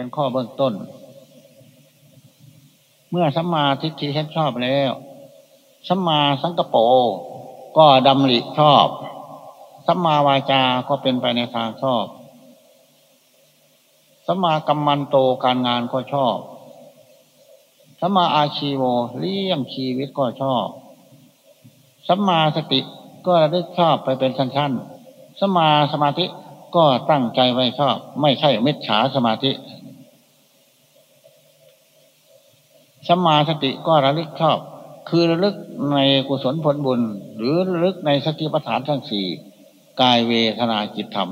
เป็นข้อเบื้องต้น เมื่อสัมมาทิฏฐิเห็นชอบแล้วสัมมาสังกปรก็ดำริชอบสัมมาวาจาก็เป็นไปในทางชอบสัมมากัมมันโตการงานก็ชอบสัมมาอาชีโวเลี้ยงชีวิตก็ชอบสัมมาสติก็ระลึกชอบไปเป็นชั้นๆสัมมาสมาธิก็ตั้งใจไว้ชอบ ไม่ใช่มิจฉาสมาธิ สัมมาสติก็ระลึกชอบ คือระลึกในกุศลผลบุญ หรือระลึกในสติปัฏฐานทั้งสี่กายเวทนาจิตธรรม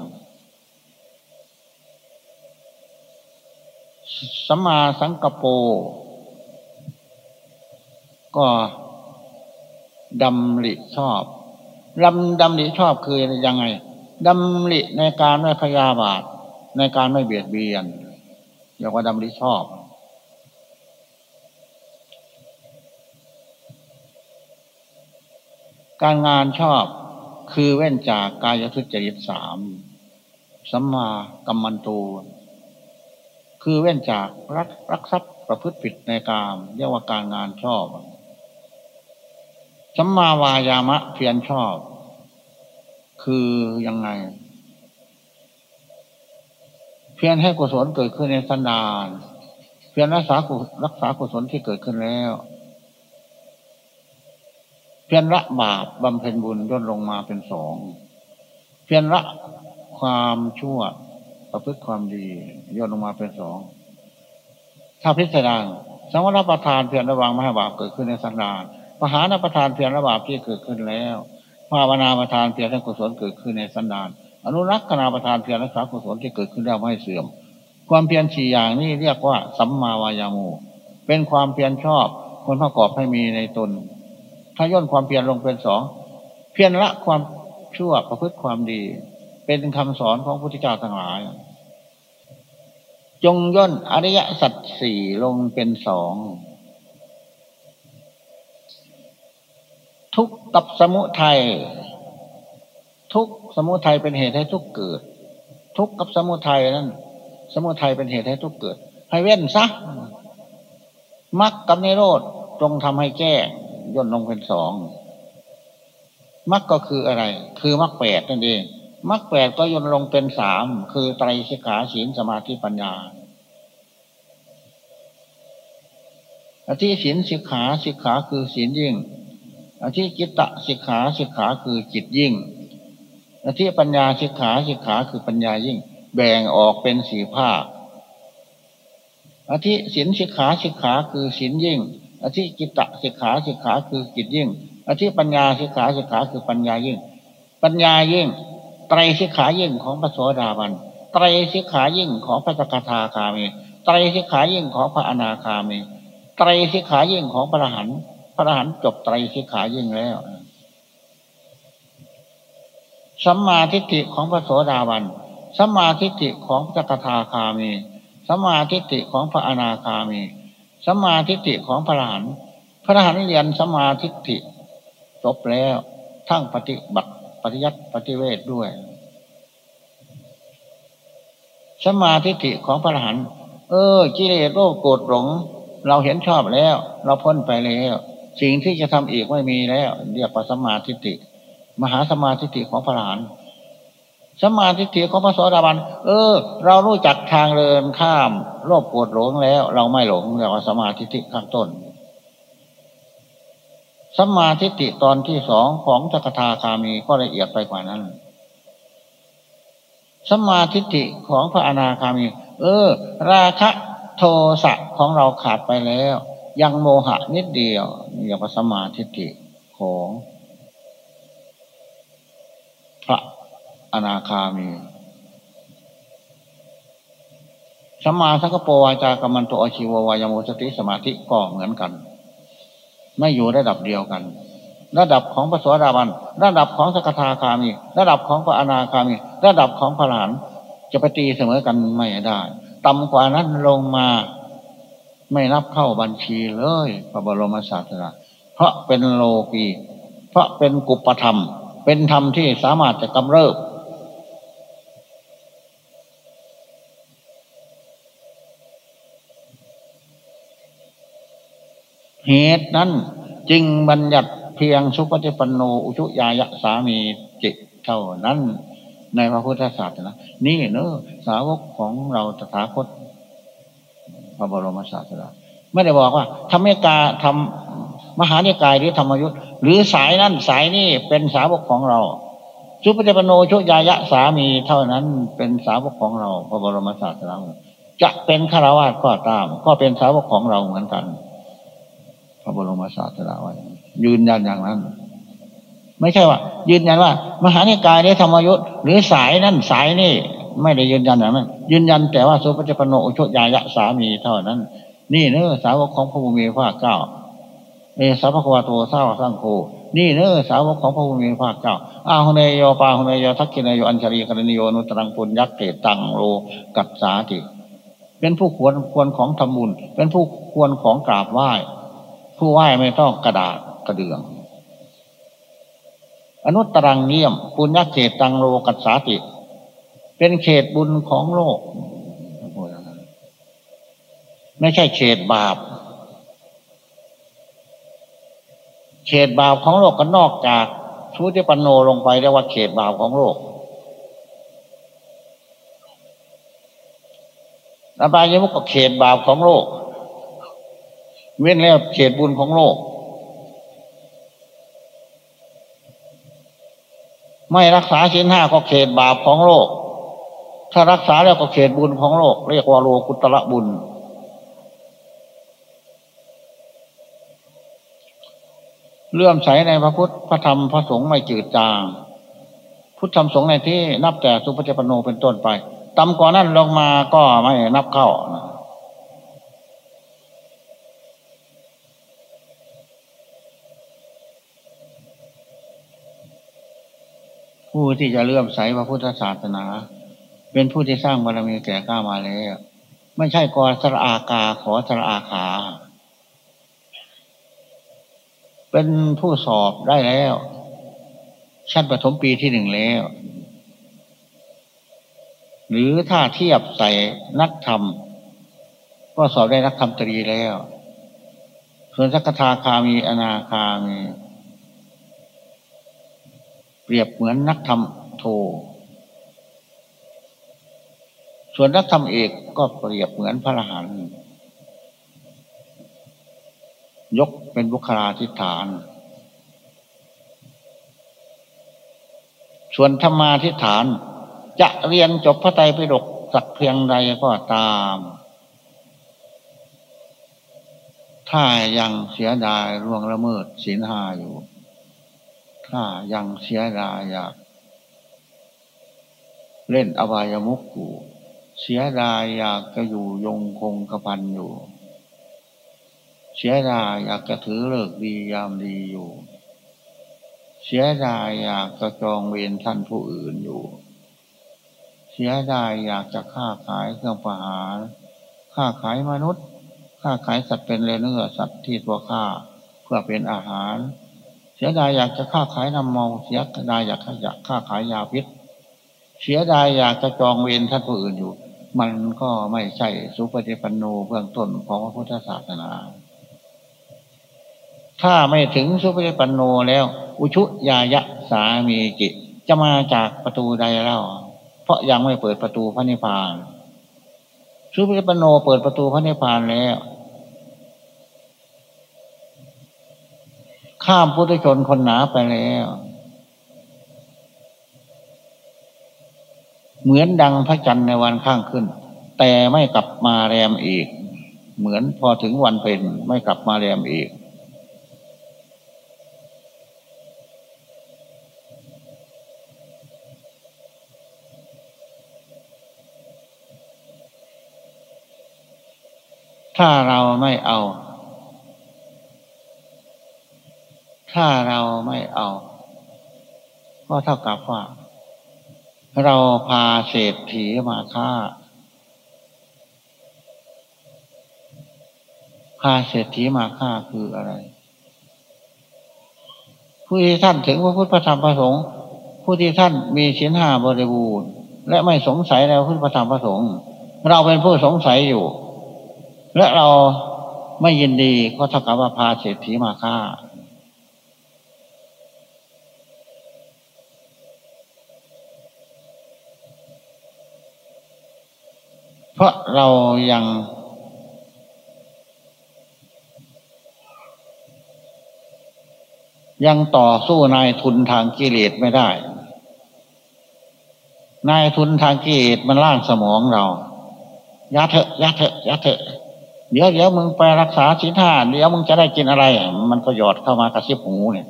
สัมมาสังกปรก็ดำริชอบดำดำริชอบคือยังไงดำริในการไม่พยาบาท ในการไม่เบียดเบียนเรียกว่าดำริชอบ การงานชอบคือเว้นจากกายทุจริตสามสัมมากัมมันตูคือเว้นจากรักรักทรัพย์ประพฤติผิดในกามเรียกว่าการงานชอบสัมมาวายามะเพียรชอบ คือยังไง เพียรให้กุศลเกิดขึ้นในสันดาน เพียรรักษารักษากุศลที่เกิดขึ้นแล้ว เพียรละบาปบำเพ็ญบุญย่นลงมาเป็นสองเพียรละความชั่วประพฤติความดีย่นลงมาเป็นสองถ้าพิจารสังวรประทานเพียรระวังไม่ให้บาปเกิดขึ้นในสันดานปหานประทานเพียรระบาปที่เกิดขึ้นแล้วภาวนาประทานเพียรให้กุศลเกิดขึ้นในสันดานอนุรักษณาประทานเพียรรักษากุศลที่เกิดขึ้นแล้วไม่ให้เสื่อม ความเพียรสี่อย่างนี้เรียกว่าสัมมาวายามูเป็นความเพียรชอบคนประกอบให้มีในตน ถ้าย่นความเพียรลงเป็นสองเพียรละความชั่วประพฤติความดี เป็นคำสอนของพระพุทธเจ้าทั้งหลาย จงย่นอริยสัจสี่ลงเป็นสองทุกกับสมุทัยทุกสมุทัยเป็นเหตุให้ทุกเกิด ทุกกับสมุทัยนั้น สมุทัยเป็นเหตุให้ทุกเกิด ให้เว้นซะมักกับนิโรธจงทำให้แก้ ย่นลงเป็นสองมักก็คืออะไร คือมักแปดนั่นเองมักแปดก็ย่นลงเป็นสามคือไตรสิกขาศีลสมาธิปัญญาอธิศีลสิกขาสิกขาคือศีลยิ่งอธิจิตตสิกขาสิกขาคือจิตยิ่งอธิปัญญาสิกขาสิกขาคือปัญญายิ่ง แบ่งออกเป็นสี่ภาคอธิศีลสิกขาสิกขาคือศีลยิ่ง อธิจิตตสิกขาสิกขาคือจิตยิ่ง อธิปัญญาสิกขาสิกขาคือปัญญายิ่ง ปัญญายิ่ง ไตรสิกขายิ่งของพระโสดาบัน ไตรสิกขายิ่งของพระสกทาคามี ไตรสิกขายิ่งของพระอนาคามี ไตรสิกขายิ่งของพระอรหันต์ พระอรหันต์จบไตรสิกขายิ่งแล้ว สัมมาทิฏฐิของพระโสดาบัน สัมมาทิฏฐิของพระสกทาคามี สัมมาทิฏฐิของพระอนาคามี สัมมาทิฏฐิของพระอรหันต์พระอรหันต์เรียนสัมมาทิฏฐิจบแล้วทั้งปฏิบัติปฏิยัติปฏิเวทด้วยสัมมาทิฏฐิของพระอรหันต์เออกิเลสโลภโกรธหลง เราเห็นชอบแล้ว เราพ้นไปแล้ว สิ่งที่จะทำอีกไม่มีแล้ว เรียกว่าสมาธิิมหาสมาธิิของพระหลาน สมาธิิของพระโสดาบัน เออ เรารู้จักทางเดินข้าม โลภโกรธหลงแล้ว เราไม่หลงเรียกว่าสมาธิิข้างต้น สมาธิิตอนที่สองของจักทาคามีก็ละเอียดไปกว่านั้น สมาธิิของพระอนาคามี เออ ราคะโทสะของเราขาดไปแล้ว ยังโมหะนิดเดียวเรียกว่าสมาธิิของ พระ อนาคามีสัมมาสังกปวาจากรรมันโตอชีววายโมสติสมาธิก็เหมือนกัน ไม่อยู่ระดับเดียวกัน ระดับของพระสวสดาบัน ระดับของสกทาคามี ระดับของพระอนาคามี ระดับของพระหลานจะไปตีเสมอกันไม่ได้ต่ำกว่านั้นลงมาไม่นับเข้าบัญชีเลยพระบรมศาสดาเพราะเป็นโลกี เพราะเป็นกุปธรรม เป็นธรรมที่สามารถจะกำเริบ เหตุนั้นจึงบัญญัติเพียงสุปฏิปันโนอุชุยายะสามีจิตเท่านั้น ในพระพุทธศาสนานี่เนอะสาวกของเราตถาคตพระบรมศาสดาไม่ได้บอกว่าทำให้กาทำมหานิกายหรือธรรมยุทธหรือสายนั้นสายนี้เป็นสาวกของเราสุปฏิปโนชุยายะสามีเท่านั้นเป็นสาวกของเราพระบรมศาสดาจะเป็นฆราวาสก็ตาม ก็เป็นสาวกของเราเหมือนกัน ระบรมศาสดาไว้ยืนยันอย่างนั้น ไม่ใช่ว่า ยืนยันว่า มหานิกายได้ธรรมยุทธ์หรือสายนั่นสายนี่ ไม่ได้ยืนยันอย่างนั้นยืนยันแต่ว่าสุปฏิปโนชุยายะสามีเท่านั้น นี่เนื้อสาวกของพระบุมีพระเก้าเอสัพพะวะโตเศร้าสร้างโคนี่เนื้อสาวกของพระบุมีพระเก้าอาหุเนโยปาหุเนโยทักกินโยอัญชลีกรณิโยนุตรังปุญยักเกตังโลกัสสาติเป็นผู้ควรควรของทำบุญ เป็นผู้ควรของกราบไหว้ ผู้ไหว้ไม่ต้องกระดาษกระเดื่อง อนุตรังเงี่ยมปุญญเขตตังโลกัสสาติ เป็นเขตบุญของโลก ไม่ใช่เขตบาป เขตบาปของโลกก็นอกจากชุติปันโนลงไปเรียกว่าเขตบาปของโลกอบายมุกก็เขตบาปของโลก เว้นแล้วเขตบุญของโลก ไม่รักษาศีลห้าก็เขตบาปของโลก ถ้ารักษาแล้วก็เขตบุญของโลก เรียกว่าโลกุตระบุญ เลื่อมใสในพระพุทธพระธรรมพระสงฆ์ไม่จืดจาง พุทธธรรมสงฆ์ในที่นับแต่สุภเจปโนเป็นต้นไปต่ำกว่านั้นลงมาก็ไม่นับเข้า ผู้ที่จะเลื่อมใสพระพุทธศาสนา เป็นผู้ที่สร้างบารมีแก่กล้ามาแล้วไม่ใช่กอสระอากาขอสระอาขา เป็นผู้สอบได้แล้ว ชั้นปฐมปีที่หนึ่งแล้ว หรือถ้าเทียบใส่นักธรรม ก็สอบได้นักธรรมตรีแล้ว ส่วนสักทาคามีอนาคามี เปรียบเหมือนนักธรรมโท ส่วนนักธรรมเอกก็เปรียบเหมือนพระอรหันต์ยกเป็นบุคลาธิฐาน ส่วนธรรมาธิฐาน จะเรียนจบพระไตรปิฎกสักเพียงใดก็ตาม ถ้ายังเสียดายร่วงละเมิดศีลห้าอยู่ ถ้ายังเสียดายอยาก เล่นอบายมุกอยู่เสียดายอยากจะอยู่ยงคงกระพันอยู่ เสียดายอยากจะถือเลิกดียามดีอยู่ เสียดายอยากจะจองเวรท่านผู้อื่นอยู่ เสียดายอยากจะค้าขายเครื่องประหารค้าขายมนุษย์ค้าขายสัตว์เป็นเนื้อสัตว์ที่ตัวฆ่าเพื่อเป็นอาหาร เสียดายอยากจะค้าขายน้ำเมาเสียดายอยากอยากค้าขายยาพิษเสียดายอยากจะจองเวรท่านผู้อื่นอยู่ มันก็ไม่ใช่สุปฏิปันโนเบื้องต้นของพระพุทธศาสนา ถ้าไม่ถึงสุปฏิปันโนแล้ว อุชุยายะสามีจิจะมาจากประตูใดเล่า เพราะยังไม่เปิดประตูพระนิพพานสุภิปโนเปิดประตูพระนิพพานแล้ว ข้ามพุทธชนคนหนาไปแล้ว เหมือนดังพระจันทร์ในวันข้างขึ้น แต่ไม่กลับมาแรมอีก เหมือนพอถึงวันเป็นไม่กลับมาแรมอีก ถ้าเราไม่เอา ถ้าเราไม่เอา ก็เท่ากับว่า เราพาเศรษฐีมาฆ่า พาเศรษฐีมาฆ่าคืออะไร ผู้ที่ท่านถึงพระพุทธธรรมพระสงฆ์ผู้ที่ท่านมีชิ้นห้าบริบูรณ์ และไม่สงสัยในพระพุทธธรรมพระสงฆ์เราเป็นผู้สงสัยอยู่ และเราไม่ยินดีก็เท่ากับว่าพาเศรษฐีมาฆ่า เพราะเรายังยังต่อสู้นายทุนทางกิเลสไม่ได้ นายทุนทางกิเลสมันล่างสมองเรา ยัดเถอะยัดเถอะยัดเถอะ เดี๋ยวเดี๋ยวมึงไปรักษาศีลห้าเดี๋ยวมึงจะได้กินอะไร มันก็หยอดเข้ามากระซิบหูเนี่ย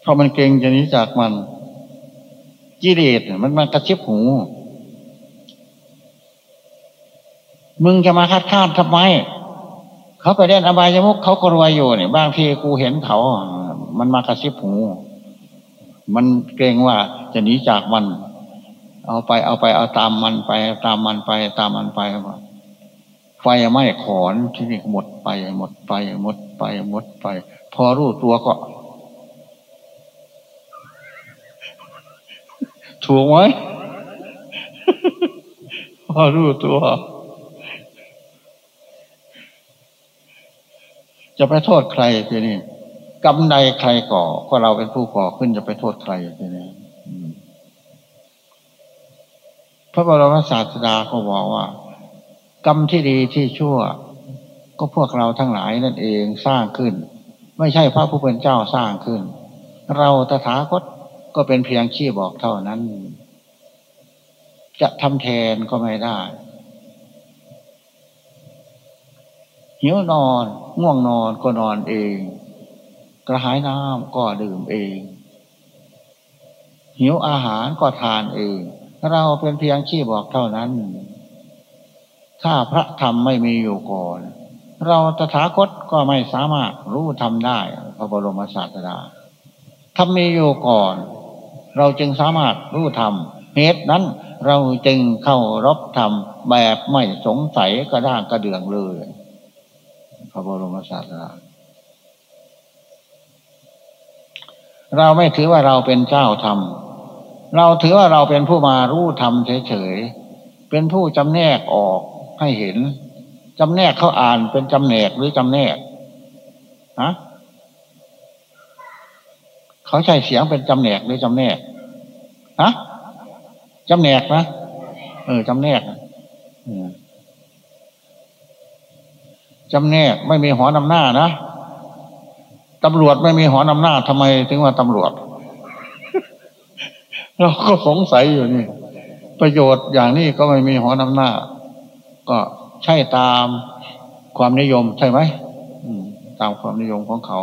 เพราะมันเก่งจะนีจากมัน กิเลสมันมากระซิบหู มึงจะมาคัดค้านทำไม เขาไปเล่นอบายมุกเขาก็รวยอยู่เนี่ยบางทีกูเห็นเขา มันมากระซิบหู มันเกรงว่าจะหนีจากมัน เอาไปเอาไปเอาตามมันไป ตามมันไปตามมันไปไฟไหม้ขอนที่นี่หมดไปหมดไปหมดไปหมดไป พอรู้ตัวก็ ถูกไหมพอรู้ตัว จะไปโทษใครทีนี้กำใดใครก่อ ก็เราเป็นผู้ก่อขึ้นจะไปโทษใครทีนี้พระบรมศาสดาก็บอกว่า กรรมที่ดีที่ชั่ว ก็พวกเราทั้งหลายนั่นเองสร้างขึ้น ไม่ใช่พระผู้เป็นเจ้าสร้างขึ้น เราตถาคต ก็เป็นเพียงขี้บอกเท่านั้น จะทำแทนก็ไม่ได้ หิวนอนง่วงนอนก็นอนเอง กระหายน้ำก็ดื่มเอง หิวอาหารก็ทานเอง เราเป็นเพียงขี้บอกเท่านั้น ถ้าพระธรรมไม่มีอยู่ก่อน เราตถาคตก็ไม่สามารถรู้ทำได้พระบรมศาสดาทำมีอยู่ก่อน เราจึงสามารถรู้ทำเหตุนั้นเราจึงเข้ารบธรรมแบบไม่สงสัยกระด้างกระเดืองเลยพระบรมศาสดาเราไม่ถือว่าเราเป็นเจ้าธรรม เราถือว่าเราเป็นผู้มารู้ธรรมเฉยๆ เป็นผู้จำแนกออกให้เห็น จำแนกเขาอ่านเป็นจำแนกหรือจำแนกฮะ เขาใช้เสียงเป็นจำแนกหรือจำแนกฮะจำแนกนะเออจำแนกจำแนกไม่มีหอนำหน้านะตำรวจไม่มีหอนำหน้าทำไมถึงว่าตำรวจ เราก็สงสัยอยู่นี่ ประโยชน์อย่างนี้ก็ไม่มีหัวนำหน้า ก็ใช่ตามความนิยมใช่ไหมตามความนิยมของเขา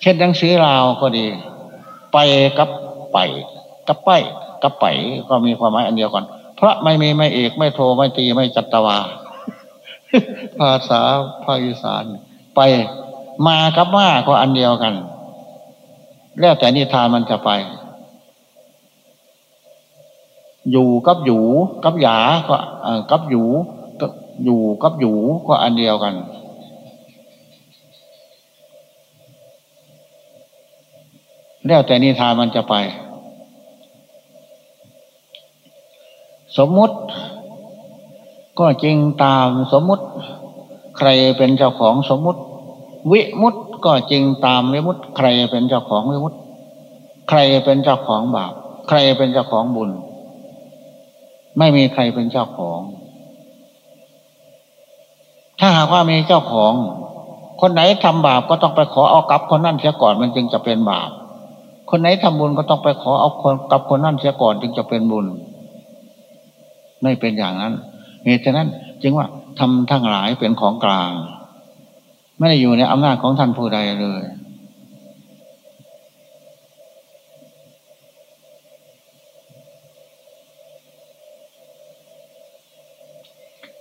เช่นหนังสือราวก็ดี ไปกับไปกับไปกับไปก็มีความหมายอันเดียวกัน เพราะไม่มีไม่เอกไม่โทไม่ตีไม่จัตวา ภาษาภาคอีสาน ไปมากับมาก็อันเดียวกัน แล้วแต่นิทานมันจะไป อยู่กับอยู่กับหยาก็กับอยู่อยู่กับอยู่ก็อันเดียวกัน แล้วแต่นิทานมันจะไป สมมุติ ก็จริงตามสมมุติ ใครเป็นเจ้าของสมมุติ วิมุตก็จริงตามวิมุตใครเป็นเจ้าของวิมุตใครเป็นเจ้าของบาป ใครเป็นเจ้าของบุญ ไม่มีใครเป็นเจ้าของ ถ้าหากว่ามีเจ้าของ คนไหนทำบาปก็ต้องไปขอเอากับคนนั่นเสียก่อนมันจึงจะเป็นบาป คนไหนทำบุญก็ต้องไปขอเอาคนกับคนนั่นเสียก่อนจึงจะเป็นบุญ ไม่เป็นอย่างนั้นเหตุฉะนั้นจึงว่าทำทั้งหลายเป็นของกลาง ไม่ได้อยู่ในอำนาจของท่านผู้ใดเลย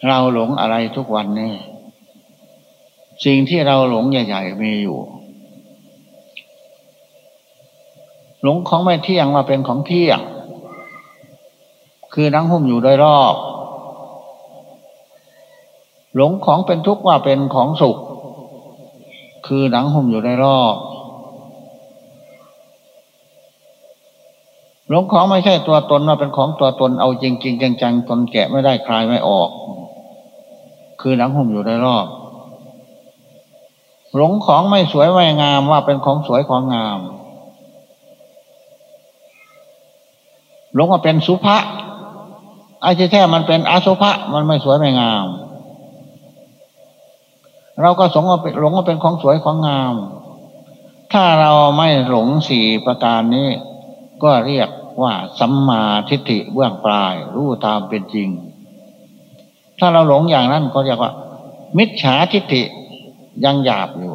เราหลงอะไรทุกวันนี้สิ่งที่เราหลงใหญ่ ๆ มีอยู่ หลงของไม่เที่ยงมาเป็นของเที่ยง คือนังหุ้มอยู่โดยรอบ หลงของเป็นทุกข์ว่าเป็นของสุข คือหนังหุ้มอยู่ในรอบ หลงของไม่ใช่ตัวตนมาเป็นของตัวตนเอาจริงจริงจังๆตนแกะไม่ได้คลายไม่ออก คือหนังหุ่มอยู่ในรอบ หลงของไม่สวยไม่งามว่าเป็นของสวยของงาม หลงว่าเป็นสุภะไอ้ที่แท้มันเป็นอสุภะมันไม่สวยไม่งาม เราก็สงว่าหลงว่าเป็นของสวยของงาม ถ้าเราไม่หลงสี่ประการนี้ ก็เรียกว่าสัมมาทิฏฐิเบื้องปลาย รู้ตามเป็นจริง ถ้าเราหลงอย่างนั้นก็เรียกว่า มิจฉาทิฏฐิยังหยาบอยู่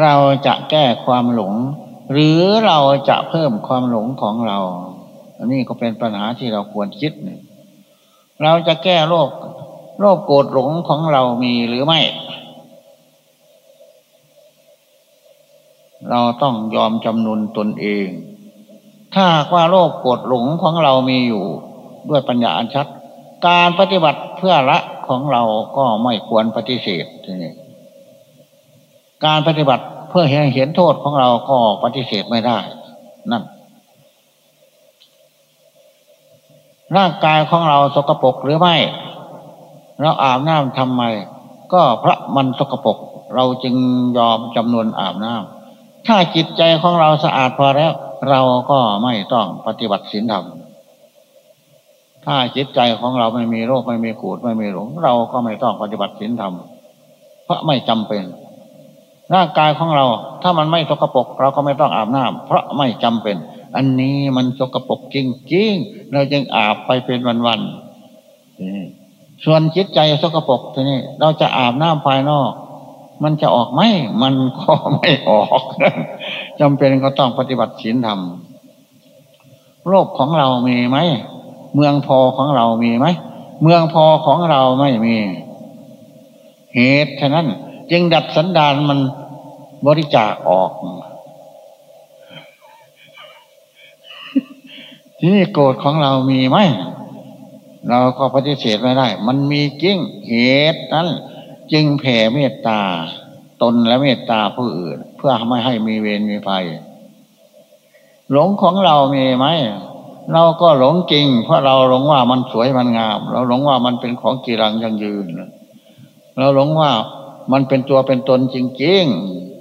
เราจะแก้ความหลง หรือเราจะเพิ่มความหลงของเรา อันนี้ก็เป็นปัญหาที่เราควรคิดเราจะแก้โรคโรคโกรธหลงของเรามีหรือไม่ เราต้องยอมจำนนตนเอง ถ้าว่าโลภโกรธหลงของเรามีอยู่ด้วยปัญญาอันชัด การปฏิบัติเพื่อละของเราก็ไม่ควรปฏิเสธทีนี้ การปฏิบัติเพื่อเห็นเห็นโทษของเราก็ปฏิเสธไม่ได้ นั่น ร่างกายของเราสกปรกหรือไม่ เราอาบน้ำทำไม ก็เพราะมันสกปรกเราจึงยอมจำนวนอาบน้ำถ้าจิตใจของเราสะอาดพอแล้ว เราก็ไม่ต้องปฏิบัติศีลธรรมถ้าจิตใจของเราไม่มีโรคไม่มีขูดไม่มีหลงเราก็ไม่ต้องปฏิบัติศีลธรรมเพราะไม่จำเป็น ร่างกายของเรา ถ้ามันไม่สกปรกเราก็ไม่ต้องอาบน้ำเพราะไม่จำเป็น อันนี้มันสกปรกจริงๆ เราจึงอาบไปเป็นวันๆส่วนจิตใจสกปรกทีนี้เราจะอาบน้ำภายนอก มันจะออกไหมมันก็ไม่ออกจำเป็นก็ต้องปฏิบัติศีลธรรมโลกของเรามีไหมเมืองพอของเรามีไหมเมืองพอของเราไม่มี เหตุฉะนั้น จึงดัดสันดานมัน บริจาคออก ที่นี่โกรธของเรามีไหม เราก็ปฏิเสธไม่ได้ มันมีจริงเหตุนั้น จึงแผ่เมตตา ตนและเมตตาผู้อื่น เพื่อไม่ให้มีเวรมีภัย หลงของเรามีไหม เราก็หลงจริง เพราะเราหลงว่ามันสวยมันงาม เราหลงว่ามันเป็นของกีรังยังยืน เราหลงว่ามันเป็นตัวเป็นตนจริงๆ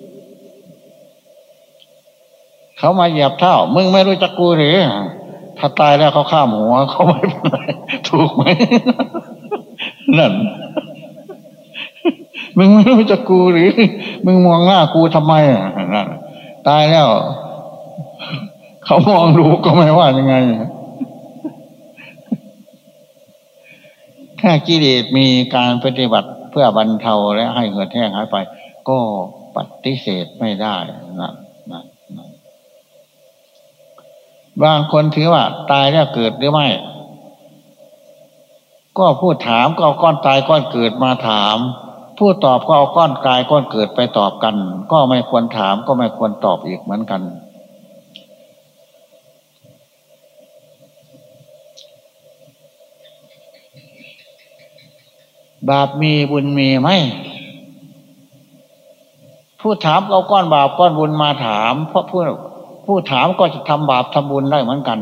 เขามาเหยียบเท้า มึงไม่รู้จักกูหรือถ้าตายแล้วเขาข้ามหัวเขาไม่เป็นไรถูกไหมนั่น มึงไม่รู้จักกูหรือ มึงมองหน้ากูทำไมอะตายแล้ว เขามองดูก็ไม่ว่ายังไงถ้ากิเลสมีการปฏิบัติเพื่อบรรเทาและให้เหือดแห้งหายไป ก็ปฏิเสธไม่ได้นะนะนะ บางคนถือว่า ตายแล้วเกิดหรือไม่ ก็พูดถามก็เอาก้อนตายก้อนเกิดมาถาม ผู้ตอบก็เอาก้อนกายก้อนเกิดไปตอบกัน ก็ไม่ควรถามก็ไม่ควรตอบอีกเหมือนกัน บาปมีบุญมีไหมผู้ถามเอาก้อนบาปก้อนบุญมาถาม เพราะผู้ ผู้ถามก็จะทำบาปทำบุญได้เหมือนกัน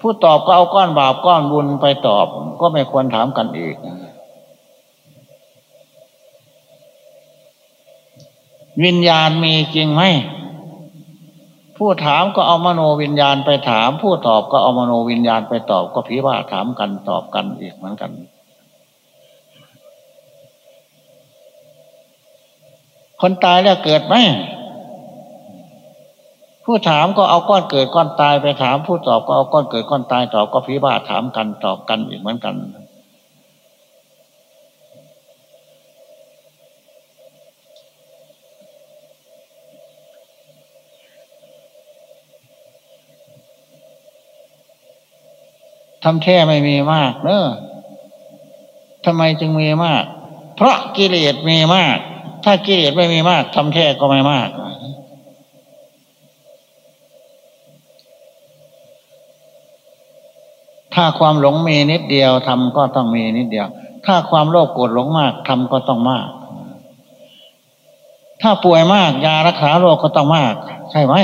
ผู้ตอบก็เอาก้อนบาปก้อนบุญไปตอบ ก็ไม่ควรถามกันอีกวิญญาณมีจริงไหมผู้ถามก็เอามโนวิญญาณไปถาม ผู้ตอบก็เอามโนวิญญาณไปตอบ ก็ผีว่าถามกันตอบกันอีกเหมือนกัน คนตายแล้วเกิดไหม ผู้ถามก็เอาก้อนเกิดก้อนตายไปถาม ผู้ตอบก็เอาก้อนเกิดก้อนตายตอบก็ผีว่าถามกันตอบกันอีกเหมือนกัน ทำแท้ไม่มีมากเนอะทำไมจึงมีมาก เพราะกิเลสมีมาก ถ้ากิเลสไม่มีมากทำแท้ก็ไม่มาก ถ้าความหลงมีนิดเดียวทำก็ต้องมีนิดเดียว ถ้าความโลภโกรธหลงมากทำก็ต้องมาก ถ้าป่วยมากยารักษาโรคก็ต้องมาก ใช่ไหม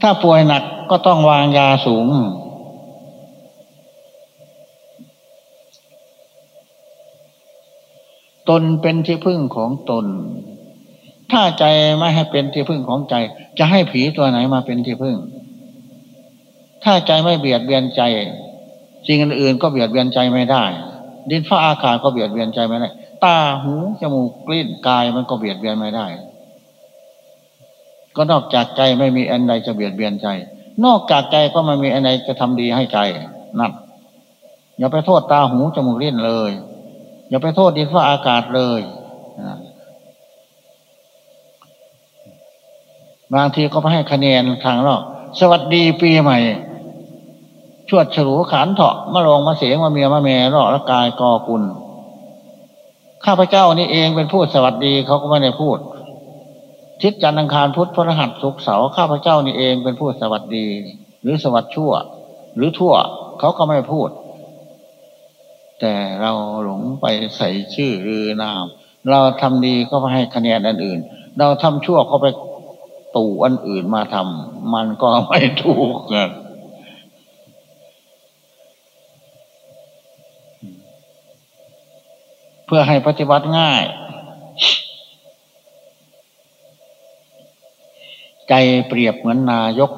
ถ้าป่วยหนักก็ต้องวางยาสูง ตนเป็นที่พึ่งของตน ถ้าใจไม่ให้เป็นที่พึ่งของใจ จะให้ผีตัวไหนมาเป็นที่พึ่ง ถ้าใจไม่เบียดเบียนใจสิ่งอื่นๆก็เบียดเบียนใจไม่ได้ ดินฟ้าอากาศก็เบียดเบียนใจไม่ได้ ตาหูจมูกกลิ้นกายมันก็เบียดเบียนไม่ได้ ก็นอกจากใจไม่มีอันใดจะเบียดเบียนใจ นอกจากใจก็ไม่มีอันใดจะทำดีให้ใจนั่นอย่าไปโทษตาหูจมูกลิ้นเลย อย่าไปโทษดินฟ้าอากาศเลยบางทีก็ไปให้คะแนนทางนอกสวัสดีปีใหม่ ชวดฉลูขานเถาะมาลงมาเสียงมาเมียมาเมรอละกายกอกุลข้าพเจ้านี่เองเป็นผู้สวัสดีเขาก็ไม่ได้พูด ทิศจันทร์อังคารพุทธพระรหัสสุกเสาข้าพเจ้านี่เองเป็นผู้สวัสดี หรือสวัสดชั่ว หรือทั่วเขาก็ไม่พูด แต่เราหลงไปใส่ชื่อหรือนาม เราทำดีก็ไปให้คะแนนอันอื่น เราทำชั่วก็ไปตู่อันอื่นมาทำมันก็ไม่ถูก เพื่อให้ปฏิบัติง่าย ใจเปรียบเหมือนนายก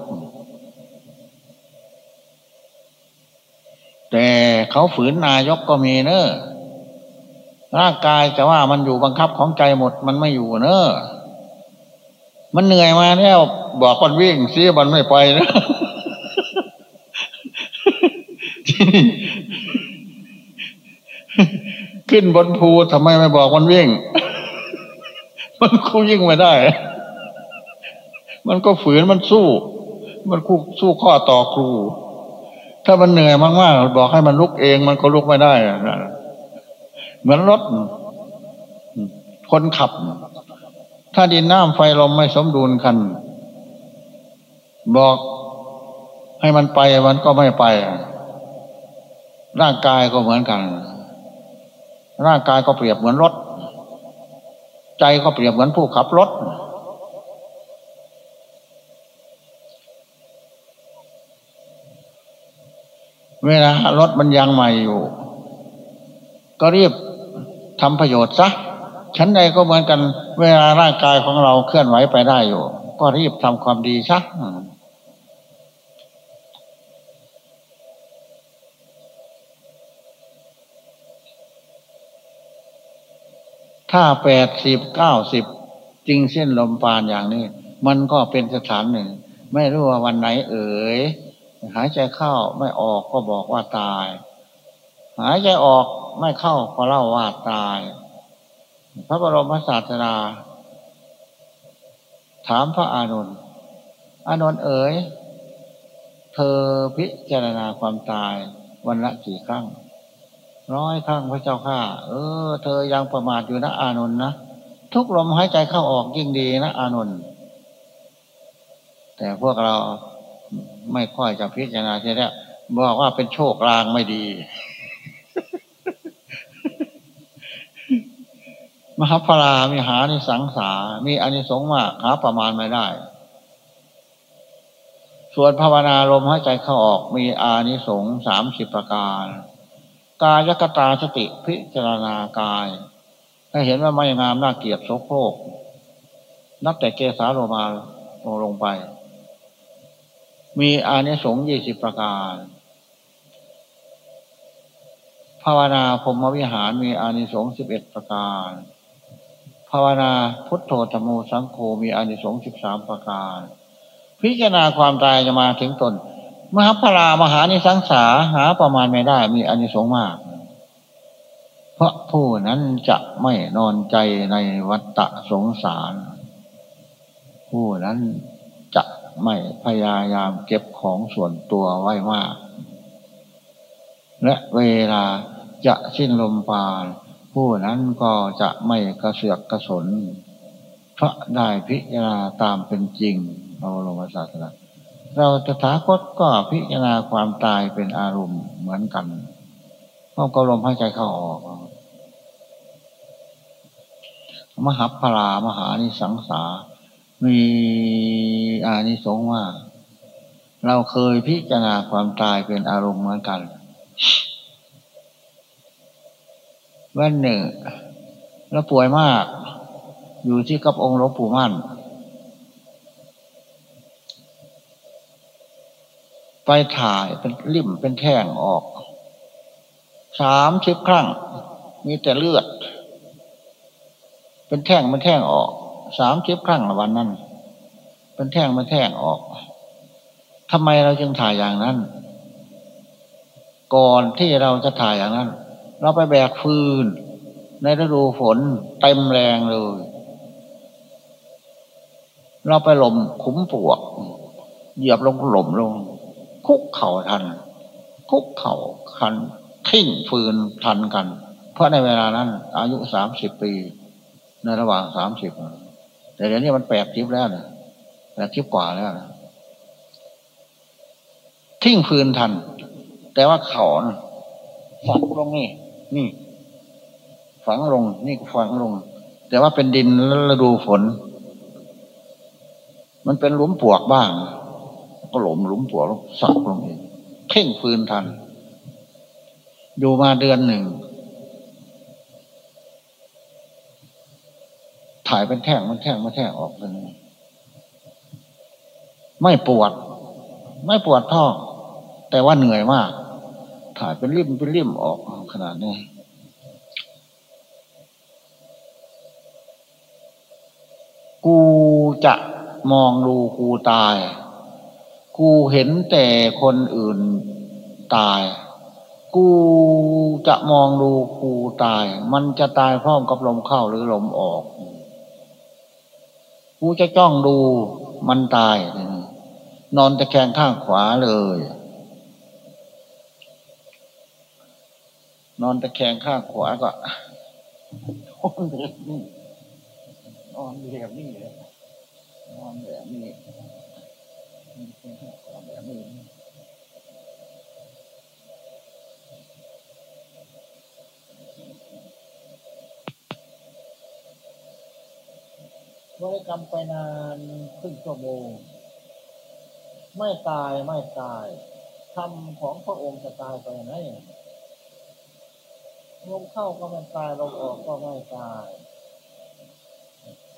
แต่เขาฝืนนายกก็มีเนอะร่างกายจะว่ามันอยู่บังคับของใจหมดมันไม่อยู่เนอะมันเหนื่อยมาแล้วบอกคนวิ่งซีมันไม่ไปนะ ขึ้นบนภูทำไมไม่บอกมันวิ่ง มันคู่ยิ่งไม่ได้ มันก็ฝืนมันสู้ มันคู่สู้ข้อต่อครู ถ้ามันเหนื่อยมากๆบอกให้มันลุกเอง มันก็ลุกไม่ได้เหมือนรถ คนขับ ถ้าดินน้ำไฟลมไม่สมดุลกัน บอกให้มันไปมันก็ไม่ไป ร่างกายก็เหมือนกัน ร่างกายก็เปรียบเหมือนรถ ใจก็เปรียบเหมือนผู้ขับรถ เวลารถมันยังใหม่อยู่ ก็รีบทำประโยชน์ซะชั้นใดก็เหมือนกัน เวลาร่างกายของเราเคลื่อนไหวไปได้อยู่ ก็รีบทำความดีซะ ถ้าแปดสิบเก้าสิบจริงเส้นลมปานอย่างนี้ มันก็เป็นสถานหนึ่ง ไม่รู้ว่าวันไหนเอ๋ยหายใจเข้าไม่ออกก็บอกว่าตาย หายใจออกไม่เข้าก็เล่าว่าตาย พระบรมศาสดาถามพระอานนท์อานนท์เอ๋ย เธอพิจารณาความตายวันละกี่ครั้ง ร้อยครั้งพระเจ้าข้าเออ เธอยังประมาทอยู่นะอานนท์นะทุกลมหายใจเข้าออกยิ่งดีนะอานนท์แต่พวกเราไม่ค่อยจะพิจารณาเทีนี้บอกว่าเป็นโชคลางไม่ดี มหาพรามีหาในสังสา มีอานิสงส์มากหาประมาณไม่ได้ ส่วนภาวนาลมหายใจเข้าออกมีอานิสงส์สามสิบประการ กายกตาสติพิจารณากาย ให้เห็นว่าไม่งามน่าเกลียดโสโครก นับแต่เกสาโลมาลงไป มีอานิสงส์ยี่สิบประการ ภาวนาพรมวิหารมีอานิสงส์สิบเอ็ดประการ ภาวนาพุทโธธรรมสังโฆมีอานิสงส์สิบสามประการ พิจารณาความตายจะมาถึงตน มหาพรามหานิสังสาหาประมาณไม่ได้ มีอานิสงส์มาก เพราะผู้นั้นจะไม่นอนใจในวัฏสงสาร ผู้นั้นจะไม่พยายามเก็บของส่วนตัวไว้มาก และเวลาจะสิ้นลมปานผู้นั้นก็จะไม่กระเสือกกระสนเพราะได้พิจารณาตามเป็นจริงเอาลงมาศาสนา เราจะถาคตก็พิจารณาความตายเป็นอารมณ์เหมือนกันเพราะก็ลมหายใจเข้าออก มหาพลามหานิสังสา มีอานิสงส์ว่า เราเคยพิจารณาความตายเป็นอารมณ์เหมือนกัน วันหนึ่งแล้วป่วยมาก อยู่ที่กับองค์หลวงปู่มั่นไป ถ่ายเป็นริมเป็นแท่งออกสามสิบครั้ง มีแต่เลือด เป็นแท่งมันแท่งออกสามสิบครั้งละวันนั้น เป็นแท่งมันแท่งออกทำไมเราจึงถ่ายอย่างนั้น ก่อนที่เราจะถ่ายอย่างนั้น เราไปแบกฟืน ในฤดูฝนเต็มแรงเลย เราไปหล่มขุมปวก เหยียบลงหล่มลง คุกเข่าทัน คุกเข่าคันทิ้งฟืนทันกัน เพราะในเวลานั้น อายุสามสิบปี ในระหว่างสามสิบแต่เดี๋ยวนี้มันแปดทิพแล้วนี่ยแปดทิพกว่าแล้วนะทิ้งฟืนทัน แต่ว่าเขานะฝังลงนี่ นี่ ฝังลง นี่ฝังลง แต่ว่าเป็นดินฤดูฝน มันเป็นหลุมปวกบ้าง ก็หลมหลุมปวกสักลงเองเข่งฟืนทัน อยู่มาเดือนหนึ่ง ถ่ายเป็นแท่งมันแท่งมาแท่งออกเลยไม่ปวด ไม่ปวดท้องแต่ว่าเหนื่อยมาก ถ่ายเป็นริมเป็นริมออกขนาดนี้กูจะมองดูกูตาย กูเห็นแต่คนอื่นตาย กูจะมองดูกูตาย มันจะตายพร้อมกับลมเข้าหรือลมออก กูจะจ้องดูมันตาย นอนตะแคงข้างขวาเลย นอนตะแคงข้างขวาก็นอนแบบนี้นอนแบบนี้นอนแบบนี้ บริกรรมไปนานครึ่งชั่วโมง ไม่ตายไม่ตายธรรมของพระองค์จะตายไปไหนลมเข้าก็ไม่ตายลมออกก็ไม่ตาย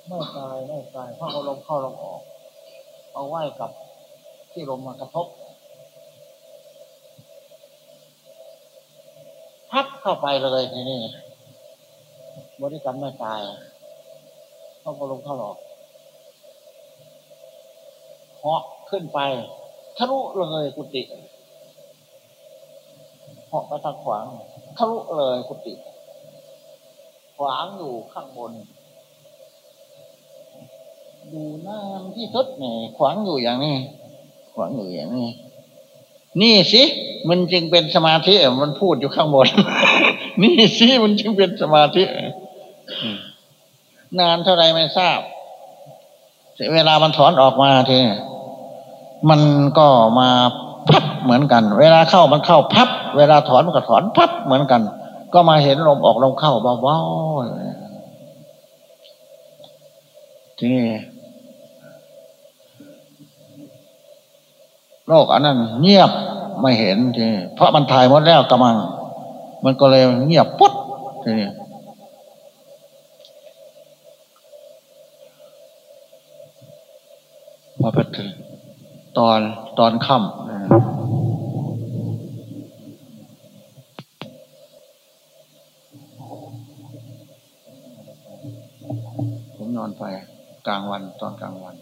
ไม่ตายไม่ตายเพราะลมเข้าลมออก เอาไหว้กับ ที่ลมมากระทบ พับเข้าไปเลยทีนี้บริกรรมไม่ตายเข้าลงเข้าหลอกเหาะขึ้นไปทะลุเลยกุฏิเหาะไปทางขวางทะลุเลยกุฏิขวางอยู่ข้างบนดูน้ำที่สุดเนี่ยขวางอยู่อย่างนี้ ขวางอยู่อย่างนี้นี่สิมันจึงเป็นสมาธิมันพูดอยู่ข้างบน นี่สิมันจึงเป็นสมาธินานเท่าไรไม่ทราบ เวลามันถอนออกมาทีมันก็มาพับเหมือนกัน เวลาเข้ามันเข้าพับ เวลาถอนมันก็ถอนพับเหมือนกัน ก็มาเห็นลมออกลมเข้าเบาๆทีนี้ โลกอันนั้นเงียบไม่เห็นทีเพราะมันถ่ายหมดแล้วกำลัง มันก็เลยเงียบปุ๊บทีนี้พอไปถึงตอนตอนค่ำผมนอนไปกลางวันตอนกลางวัน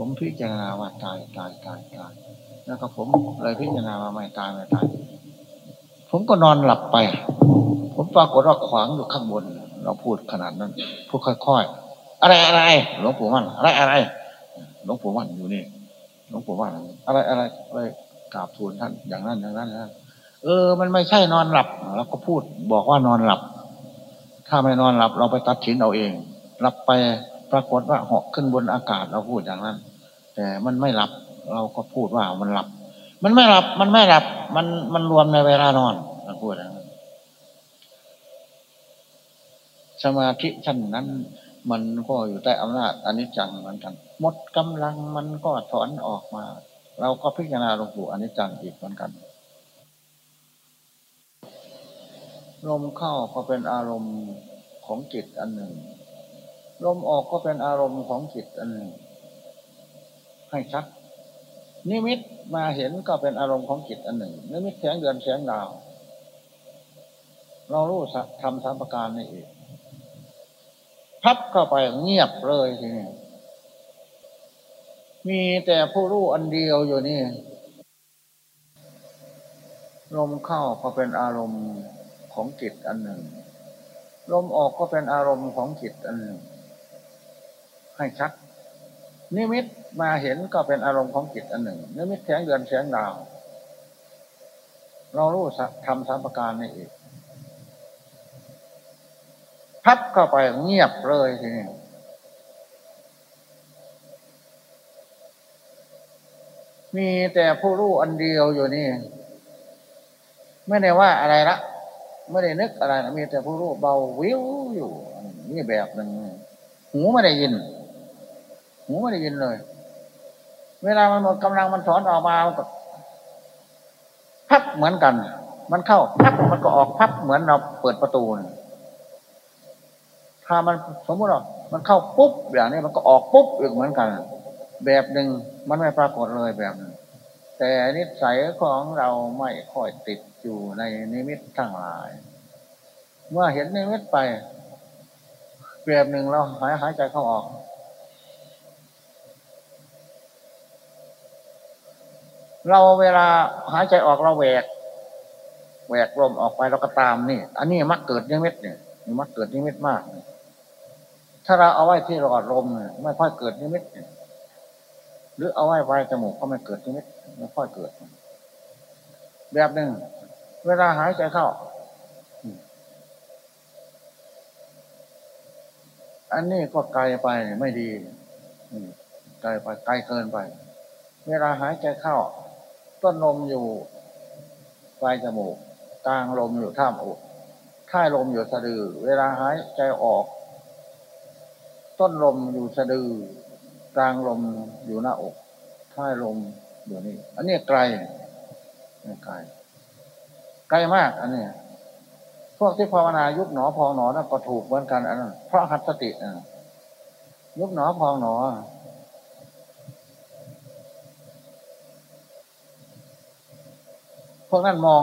ผมพิจารณาว่าตายตายตายตาย แล้วก็ผมเลยพิจารณาว่าไม่ตายไม่ตาย ผมก็นอนหลับไป ผมปรากฏว่าขวางอยู่ข้างบน เราพูดขนาดนั้นพูดค่อยๆอะไรอะไรหลวงปู่มั่นอะไรอะไรหลวงปู่มั่นอยู่นี่หลวงปู่มั่นอะไรอะไรอะไรกราบทูลท่านอย่างนั้นอย่างนั้นนะเออ มันไม่ใช่นอนหลับเราก็พูดบอกว่านอนหลับ ถ้าไม่นอนหลับเราไปตัดสินเอาเองหลับไปปรากฏว่าเหาะขึ้นบนอากาศเราพูดอย่างนั้น แต่มันไม่หลับ เราก็พูดว่ามันหลับ มันไม่หลับ มันไม่หลับ มันมันรวมในเวลานอนเราพูดนะสมาธิชั้นนั้น มันก็อยู่ใต้อำนาจอนิจจังเหมือนกัน หมดกำลังมันก็ถอนออกมา เราก็พิจารณาลงสู่อนิจจังอีกเหมือนกันลมเข้าก็เป็นอารมณ์ของจิตอันหนึ่ง ลมออกก็เป็นอารมณ์ของจิตอันหนึ่ง ให้ชัด นิมิตมาเห็นก็เป็นอารมณ์ของจิตอันหนึ่ง นิมิตแสงเดือนแสงดาว เรารู้ทำสามประการนี่เองพับเข้าไปเงียบเลยทีนี้มีแต่ผู้รู้อันเดียวอยู่นี่ ลมเข้าก็เป็นอารมณ์ของจิตอันหนึ่ง ลมออกก็เป็นอารมณ์ของจิตอันหนึ่ง ให้ชัด นิมิตมาเห็นก็เป็นอารมณ์ของจิตอันหนึ่งนิมิตแสงเดือนแสงดาว เรารู้ทำสามประการนี่เองพับเข้าไปเงียบเลยทีนี้มีแต่ผู้รู้อันเดียวอยู่นี่ ไม่ได้ว่าอะไรละไม่ได้นึกอะไรนะมีแต่ผู้รู้เบาวิวอยู่นี่แบบหนึ่งหูไม่ได้ยิน หูไม่ได้ยินเลย เวลามันหมดกำลังมันถอนออกมาพับเหมือนกัน มันเข้าพับมันก็ออกพับเหมือนเราเปิดประตูถ้ามันสมมติว่ามันเข้าปุ๊บอย่างนี้มันก็ออกปุ๊บอีกเหมือนกัน แบบหนึ่งมันไม่ปรากฏเลยแบบนึงแต่นิสัยของเราไม่ค่อยติดอยู่ในนิมิตทั้งหลาย เมื่อเห็นนิมิตไปแบบหนึ่งเราหายหายใจเข้าออก เราเวลาหายใจออกเราแหวกแหวกลมออกไปเราก็ตามนี่ อันนี้มักเกิดนิมิตเนี่ยมักเกิดนิมิตมาก ถ้าเราเอาไว้ที่หลอดลมไม่ค่อยเกิดนิมิตหรือเอาไว้ไว้จมูกก็ไม่เกิดนิมิตไม่ค่อยเกิด แบบหนึ่งเวลาหายใจเข้า อันนี้ก็ไกลไปไม่ดีไกลไปไกลเกินไป เวลาหายใจเข้า ต้นลมอยู่ปลายจมูกกลางลมอยู่ท่ามอกท้ายลมอยู่สะดือ เวลาหายใจออก ต้นลมอยู่สะดือ กลางลมอยู่หน้าอกท้ายลมอยู่นี่ อันนี้ไกลไกลไกลมาก อันนี้พวกที่ภาวนายุบหนอพองหนอนั่นก็ถูกเหมือนกันอันนั้นเพราะหัตสติอะยุบหนอพองหนอ พวกนั้นมอง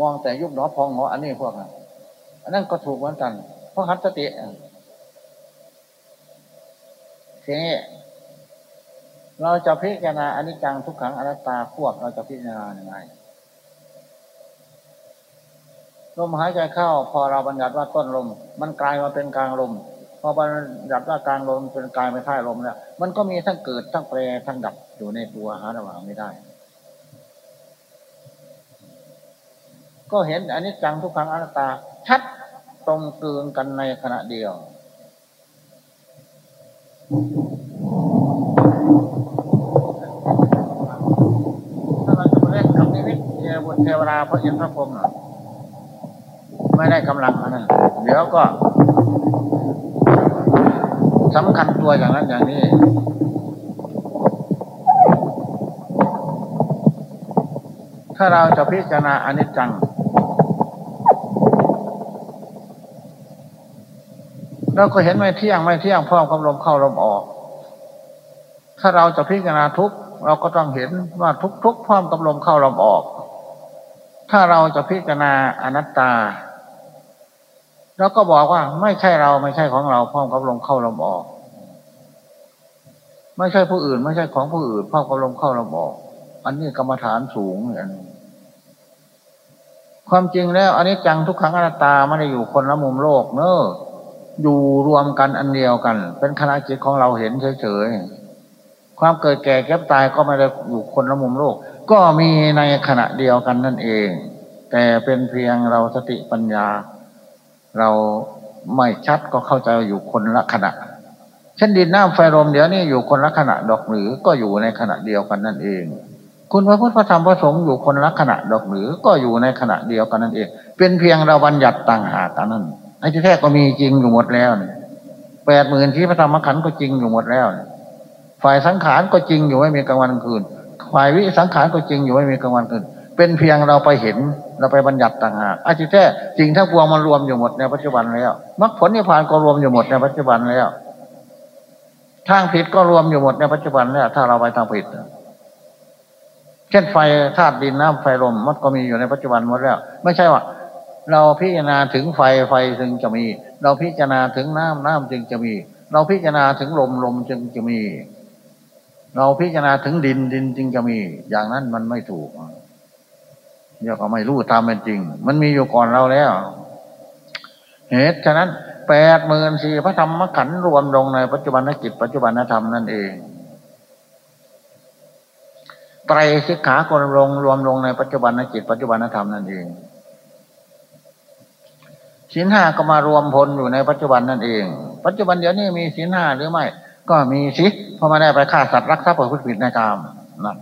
มองแต่ยุบหนอพองหนออันนี้พวกนั้นอันนั้นก็ถูกเหมือนกัน เพราะหัตสติทีนี้เราจะพิจารณาอนิจจังทุกขังอนัตตาพวกเราจะพิจารณาอย่างไรลมหายใจเข้า พอเราบัญญัติว่าต้นลม มันกลายมาเป็นกลางลม พอบัญญัติว่ากลางลมเป็นกลายเป็นท้ายลมแล้วมันก็มีทั้งเกิดทั้งแปรทั้งดับอยู่ในตัวหาระหว่างไม่ได้ ก็เห็นอนิจจังทุกขังอนัตตา ชัดตรงกลืนกันในขณะเดียว ถ้าเราจะมาเล่นคำนิมิตเทวเทวราพระอินทรพรมไม่ได้กำลังอันนั้นเดี๋ยวก็สำคัญตัวอย่างนั้นอย่างนี้ถ้าเราจะพิจารณาอนิจจัง เราก็เห็นไม่เที่ยงไม่เที่ยงพร้อมกับลมเข้าลมออก ถ้าเราจะพิจารณาทุกเราก็ต้องเห็นว่าทุกทุกพร้อมกับลมเข้าลมออก ถ้าเราจะพิจารณาอนัตตาเราก็บอกว่าไม่ใช่เราไม่ใช่ของเราพร้อมกับลมเข้าลมออก ไม่ใช่ผู้อื่น ไม่ใช่ของผู้อื่นพร้อมกับลมเข้าลมออก อันนี้กรรมฐานสูงอย่างนี้ความจริงแล้วอันนี้จังทุกครั้งอนัตตาไม่ได้อยู่คนละมุมโลกเนอะ อยู่รวมกันอันเดียวกัน เป็นขณะจิตของเราเห็นเฉยๆ ความเกิดแก่เก็บตายก็ไม่ได้อยู่คนละมุมโลก ก็มีในขณะเดียวกันนั่นเอง แต่เป็นเพียงเราสติปัญญา เราไม่ชัดก็เข้าใจอยู่คนละขณะเช่นดินน้ำไฟลมเดี๋ยวนี้อยู่คนละขณะดอกหรือก็อยู่ในขณะเดียวกันนั่นเอง คุณพระพุทธพระธรรมพระสงฆ์อยู่คนละขณะดอกหรือก็อยู่ในขณะเดียวกันนั่นเอง เป็นเพียงเราบัญญัติต่างหากกันนั่น อ้ที่แท้ก็มีจริงอยู่หมดแล้วเนี่ยแปดหมื่นที่พระธรรมขันธ์ก็จริงอยู่หมดแล้วเนี่ยฝ่ายสังขารก็จริงอยู่ไม่มีกลางวันกลางคืน ฝ่ายวิสังขารก็จริงอยู่ไม่มีกลางวันกลางคืน เป็นเพียงเราไปเห็นเราไปบัญญัติต่างหากไอ้ที่แท้จริงทั้งปวงมันรวมอยู่หมดในปัจจุบันแล้วมรรคผลนิพพานก็รวมอยู่หมดในปัจจุบันแล้วทางผิดก็รวมอยู่หมดในปัจจุบันแล้วถ้าเราไปทางผิด เช่นไฟธาตุดินน้ำไฟลมมันก็มีอยู่ในปัจจุบันหมดแล้ว ไม่ใช่ว่า เราพิจารณาถึงไฟไฟจึงจะมี เราพิจารณาถึงน้ำน้ำจึงจะมี เราพิจารณาถึงลมลมจึงจะมี เราพิจารณาถึงดินดินจึงจะมี อย่างนั้นมันไม่ถูกเรียกว่าไม่รู้ตามเป็นจริง มันมีอยู่ก่อนเราแล้ว เหตุฉะนั้นแปดหมื่นสี่พระธรรมขันธ์รวมลงในปัจจุบันจิตปัจจุบันธรรมนั่นเองไตรสิกขาคนลงรวมลงในปัจจุบันจิตปัจจุบันธรรมนั่นเอง สินห้าก็มารวมพลอยู่ในปัจจุบันนั่นเอง ปัจจุบันเดี๋ยวนี้มีสินห้าหรือไม่ ก็มีสิเพราะมาได้ไปฆ่าสัตว์รักทรัพย์ประพฤติผิดในกามนั่น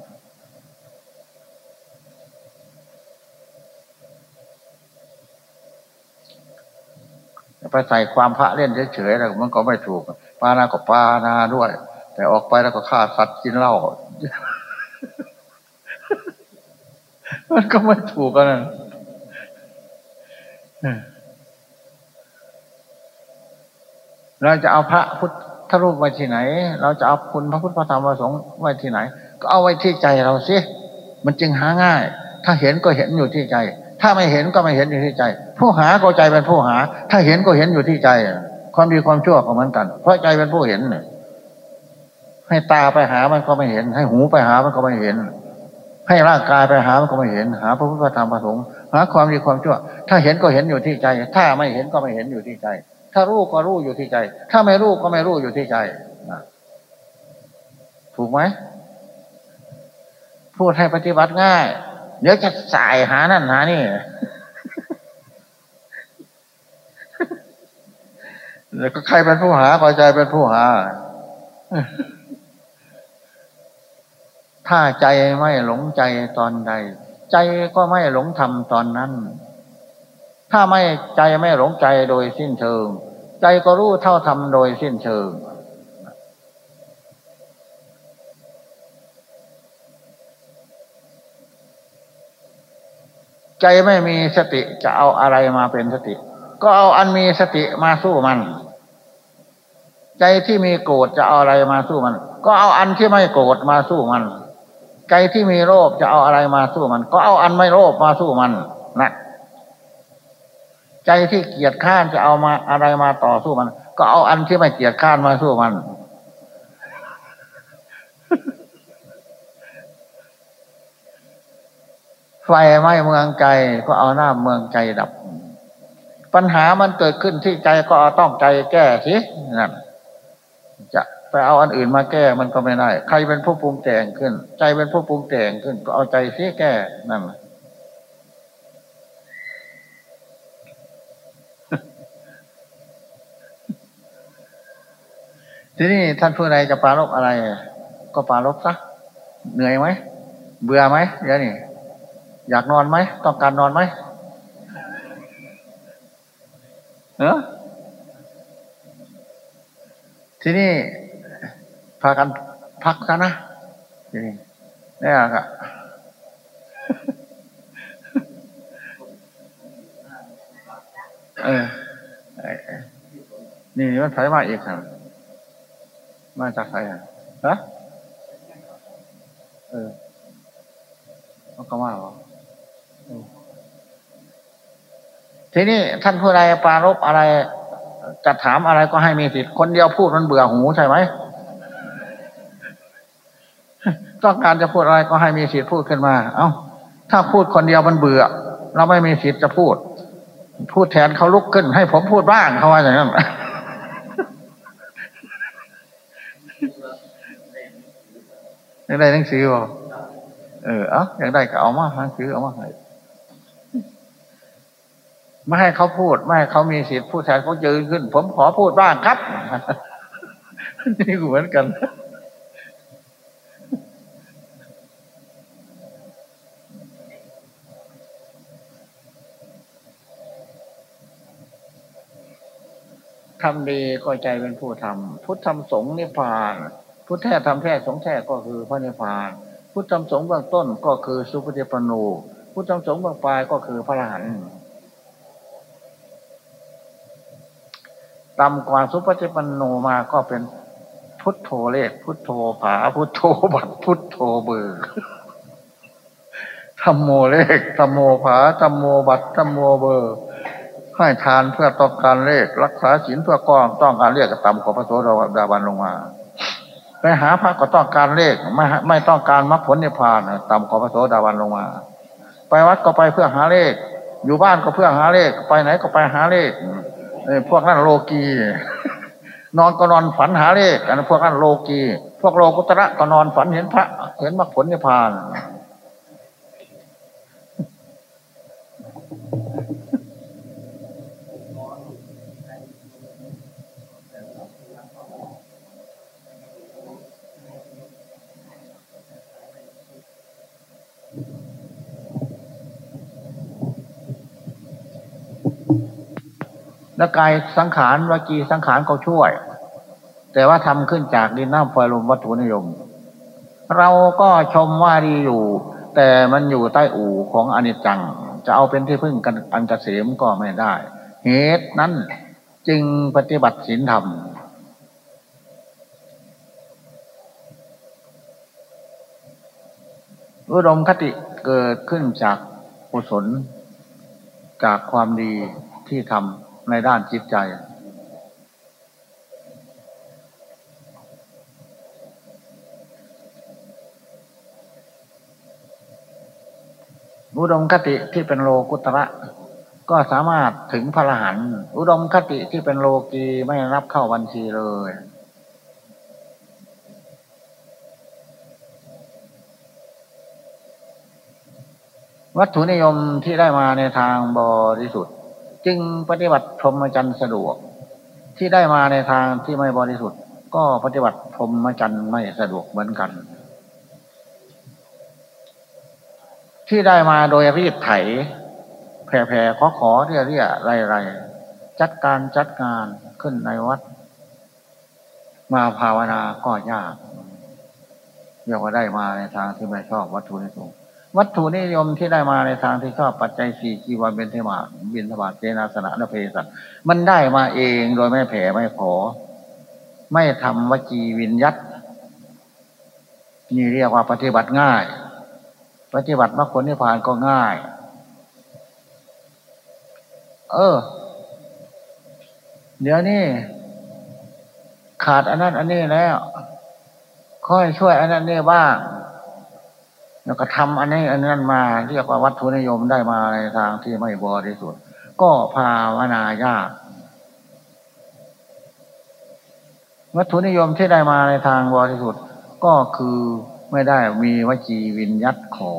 ไปใส่ความพระเล่นเฉยๆแล้วมันก็ไม่ถูกปานาก็ปานาด้วย แต่ออกไปแล้วก็ฆ่าสัตว์กินเหล้ามันก็ไม่ถูกกันนะ เราจะเอาพระพุทธรูปไว้ที่ไหน เราจะเอาคุณพระพุทธพระธรรมพระสงฆ์ไว้ที่ไหน ก็เอาไว้ที่ใจเราสิมันจึงหาง่าย ถ้าเห็นก็เห็นอยู่ที่ใจ ถ้าไม่เห็นก็ไม่เห็นอยู่ที่ใจ ผู้หาก็ใจเป็นผู้หา ถ้าเห็นก็เห็นอยู่ที่ใจ ความดีความชั่วของมันกัน เพราะใจเป็นผู้เห็นให้ตาไปหามันก็ไม่เห็น ให้หูไปหามันก็ไม่เห็น ให้ร่างกายไปหามันก็ไม่เห็น หาพระพุทธธรรมพระสงฆ์หาความดีความชั่ว ถ้าเห็นก็เห็นอยู่ที่ใจ ถ้าไม่เห็นก็ไม่เห็นอยู่ที่ใจ ถ้ารู้ก็รู้อยู่ที่ใจ ถ้าไม่รู้ก็ไม่รู้อยู่ที่ใจถูกไหมพูดให้ปฏิบัติง่าย เดี๋ยวจะสายหานั่นหานี่แล้วก็ใครเป็นผู้หาคอยใจเป็นผู้หา ถ้าใจไม่หลงใจตอนใด ใจก็ไม่หลงธรรมตอนนั้น ถ้าไม่ใจไม่หลงใจโดยสิ้นเชิง ใจก็รู้เท่าธรรมโดยสิ้นเชิง ใจไม่มีสติจะเอาอะไรมาเป็นสติ ก็เอาอันมีสติมาสู้มัน ใจที่มีโกรธจะเอาอะไรมาสู้มัน ก็เอาอันที่ไม่โกรธมาสู้มัน ใจที่มีโลภจะเอาอะไรมาสู้มัน ก็เอาอันไม่โลภมาสู้มันนะ ใจที่เกียดข้านจะเอามาอะไรมาต่อสู้มัน ก็เอาอันที่ไม่เกียดข้านมาสู้มัน ไฟไหม้เมืองใจก็เอาหน้าเมืองใจดับ ปัญหามันเกิดขึ้นที่ใจก็ต้องใจแก้สินั่นจะไปเอาอันอื่นมาแก้มันก็ไม่ได้ ใครเป็นผู้ปรุงแต่งขึ้น ใจเป็นผู้ปรุงแต่งขึ้น ก็เอาใจเสียแก้นั่น ทีนี้ท่านผู้ใดจะปาลบอะไร ก็ปาลบซะเหนื่อยไหมเบื่อไหมเดี๋ยวนี้อยากนอนไหมต้องการนอนไหมเออทีนี้พากันพักกันนะทีนี้นี่ครับเออนี่มันไถมาอีกครับ มาจากใครอะฮะเออมันก็มาหรอทีนี้ท่านผู้ใดปารบอะไรจะถามอะไรก็ให้มีสิทธิ์คนเดียวพูดมันเบื่อหูใช่ไหมต้องการจะพูดอะไรก็ให้มีสิทธิ์พูดขึ้นมา เอา้า ถ้าพูดคนเดียวมันเบื่อ เราไม่มีสิทธิ์จะพูด พูดแทนเขาลุกขึ้น ให้ผมพูดบ้างเขาว่าอย่างนั้น ยังได้หนังสือบ่เออเอ้ายังได้ก็เอามาหนังสือเอามาให้ไม่ให้เขาพูด ไม่ให้เขามีสิทธิ์พูดแทนเขายืนขึ้น ผมขอพูดบ้างครับ นี่เหมือนกันทำดีก็ใจเป็นผู้ทำพุทธธรรมสงฆ์นิพพาน พุทธแท้ทำแท้สงฆ์แท้ก็คือพระนิพพาน พุทธธรรมสงฆ์เบื้องต้นก็คือสุปฏิปโนพุทธธรรมสงฆ์เบื้องปลายก็คือพระอรหันต์ตามกว่าสุปฏิปโนมาก็เป็นพุทโธเลขพุทโธผาพุทโธบัตพุทโธเบอร์ธรรมโมเลขธรรมโมผาธรรมโมบัตธรรมโมเบอร์ให้ทานเพื่อต้องการเลขรักษาศีลเพื่อกองต้องการเลขก็ต่ำกว่าพระโสดาบันลงมา ไปหาพระก็ต้องการเลขไม่ไม่ต้องการมรรคผลนิพพานต่ำกว่าพระโสดาบันลงมา ไปวัดก็ไปเพื่อหาเลข อยู่บ้านก็เพื่อหาเลข ไปไหนก็ไปหาเลขพวกนั้นโลกีนอนก็นอนฝันหาเลขอันพวกนั้นโลกีพวกโลกุตระก็นอนฝันเห็นพระเห็นมรรคผลนิพพาน แล้วกายสังขารวจีสังขารก็ช่วย แต่ว่าทำขึ้นจากดินน้ำไฟลมวัตถุนิยม เราก็ชมว่าดีอยู่ แต่มันอยู่ใต้อู่ของอนิจจัง จะเอาเป็นที่พึ่งกันอันกเกษมก็ไม่ได้ เหตุนั้นจึงปฏิบัติศีลธรรมอุดมคติเกิดขึ้นจากกุศล จากความดีที่ทำ ในด้านจิตใจ อุดมคติที่เป็นโลกุตระก็สามารถถึงพระรหันอุดมคติที่เป็นโลกีไม่รับเข้าบัญชีเลย วัตถุนิยมที่ได้มาในทางบริสุทธิ์ จึงปฏิบัติพรหมจรรย์สะดวก ที่ได้มาในทางที่ไม่บริสุทธิ์ ก็ปฏิบัติพรหมจรรย์ไม่สะดวกเหมือนกัน ที่ได้มาโดยรีดไถ แผ่แผ่ขอขอเรียเรียไรไรจัดการจัดงานขึ้นในวัด มาภาวนาก็ยากเรียกว่าได้มาในทางที่ไม่ชอบวัตถุนิยม วัตถุนิยมที่ได้มาในทางที่ชอบปัจจัยสี่กีวันเป็นเทมาบินธบาตเจนาสนะนเพสัตมันได้มาเองโดยไม่แผ่ไม่ขอ ไม่ทำวจีวินยัตนี่เรียกว่าปฏิบัติง่าย ปฏิบัติมรรคผลนิพพานก็ง่าย เออ เดี๋ยวนี้ขาดอันนั้นอันนี้แล้วค่อยช่วยอันนั้นนี่บ้าง แล้วก็ทำอันนี้อันนั้นมาเรียกว่าวัตถุนิยมได้มาในทางที่ไม่บริสุทธิ์ก็ภาวนายากวัตถุนิยมที่ได้มาในทางบริสุทธิ์ก็คือไม่ได้มีวจีวินยัดขอ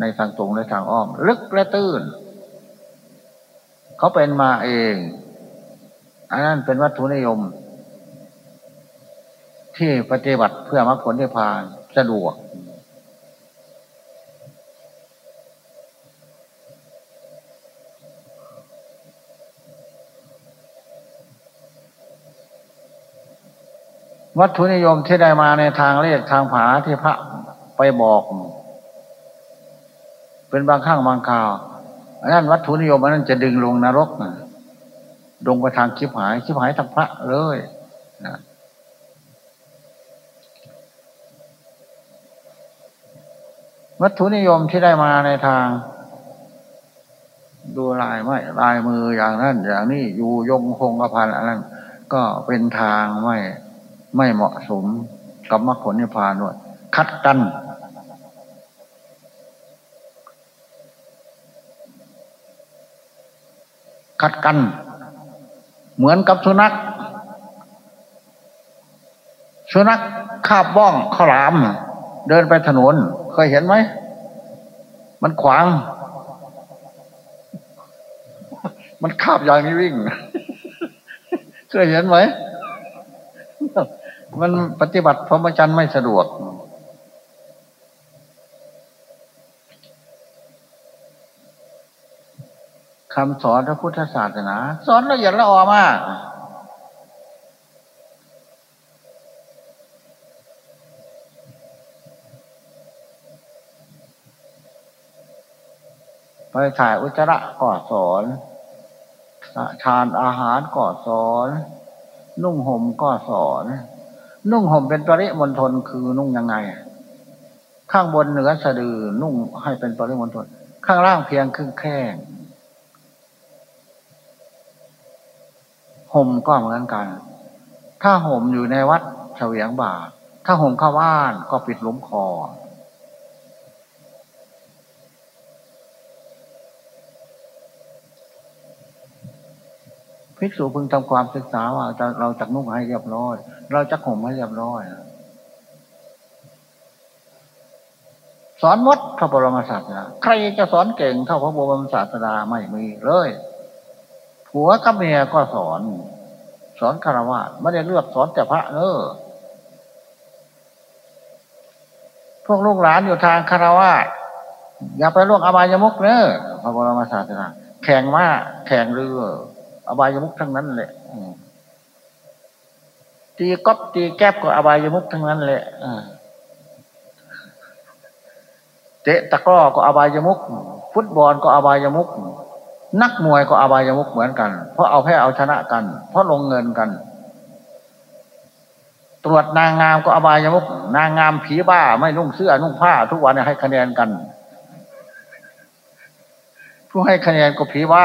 ในทางตรงและทางอ้อม ลึกและตื้น เขาเป็นมาเอง อันนั้นเป็นวัตถุนิยม ที่ปฏิบัติเพื่อมรรคผลที่พานสะดวก วัตถุนิยมที่ได้มาในทางเลขทางผาที่พระไปบอก เป็นบางข้างบางข่าวอันนั้นวัตถุนิยมอันนั้นจะดึงลงนรกนะลงไปทางคิบหายคิบหายทางพระเลยนะวัตถุนิยมที่ได้มาในทาง ดูลายไม่ลายมืออย่างนั้น อย่างนี้อยู่ยงคงกระพันอันนั้น ก็เป็นทางไม่ ไม่เหมาะสมกับมรรคผลนิพพานด้วย คัดกัน คัดกัน เหมือนกับสุนัขสุนัขคาบบ้องข้าวหลาม เดินไปถนน เคยเห็นไหม มันขวาง มันคาบอย่างนี้วิ่ง เคยเห็นไหม มันปฏิบัติพรหมจรรย์ไม่สะดวก คำสอนพระพุทธศาสนา สอนละเอียดละออมากไปถ่ายอุจจาระก็สอน ทานอาหารก็สอน นุ่งห่มก็สอน นุ่งห่มเป็นปริมณฑลคือนุ่งยังไง ข้างบนเหนือสะดือนุ่งให้เป็นปริมณฑลข้างล่างเพียงครึ่งแข้งห่มก็เหมือนกัน ถ้าห่มอยู่ในวัดเฉวียงบ่า ถ้าห่มเข้าบ้านก็ปิดล้มคอ ภิกษุพึงทำความศึกษาว่าเราจะนุ่งให้เรียบร้อย เราจะห่มให้เรียบร้อย สอนมดพระบรมศาสดาใครจะสอนเก่งเท่าพระบรมศาสดาไม่มีเลยผัวกับเมียก็สอน สอนคารวะไม่ได้เลือกสอนแต่พระเนอพวกลูกหลานอยู่ทางคารวะอย่าไปล่วงอบายมุกเนอพระบรมศาสดาแข่งมาแข่งเรือ อบายมุกทั้งนั้นแหละตีก๊อบตีแก๊บก็อบายมุกทั้งนั้นแหละเตะตะกร้อก็อบายมุกฟุตบอลก็อบายมุกนักมวยก็อบายมุกเหมือนกัน เพราะเอาแพ้เอาชนะกัน เพราะลงเงินกัน ตรวจนางงามก็อบายมุก นางงามผีบ้าไม่นุ่งเสื้อนุ่งผ้า ทุกวันให้คะแนนกัน ผู้ให้คะแนนก็ผีบ้า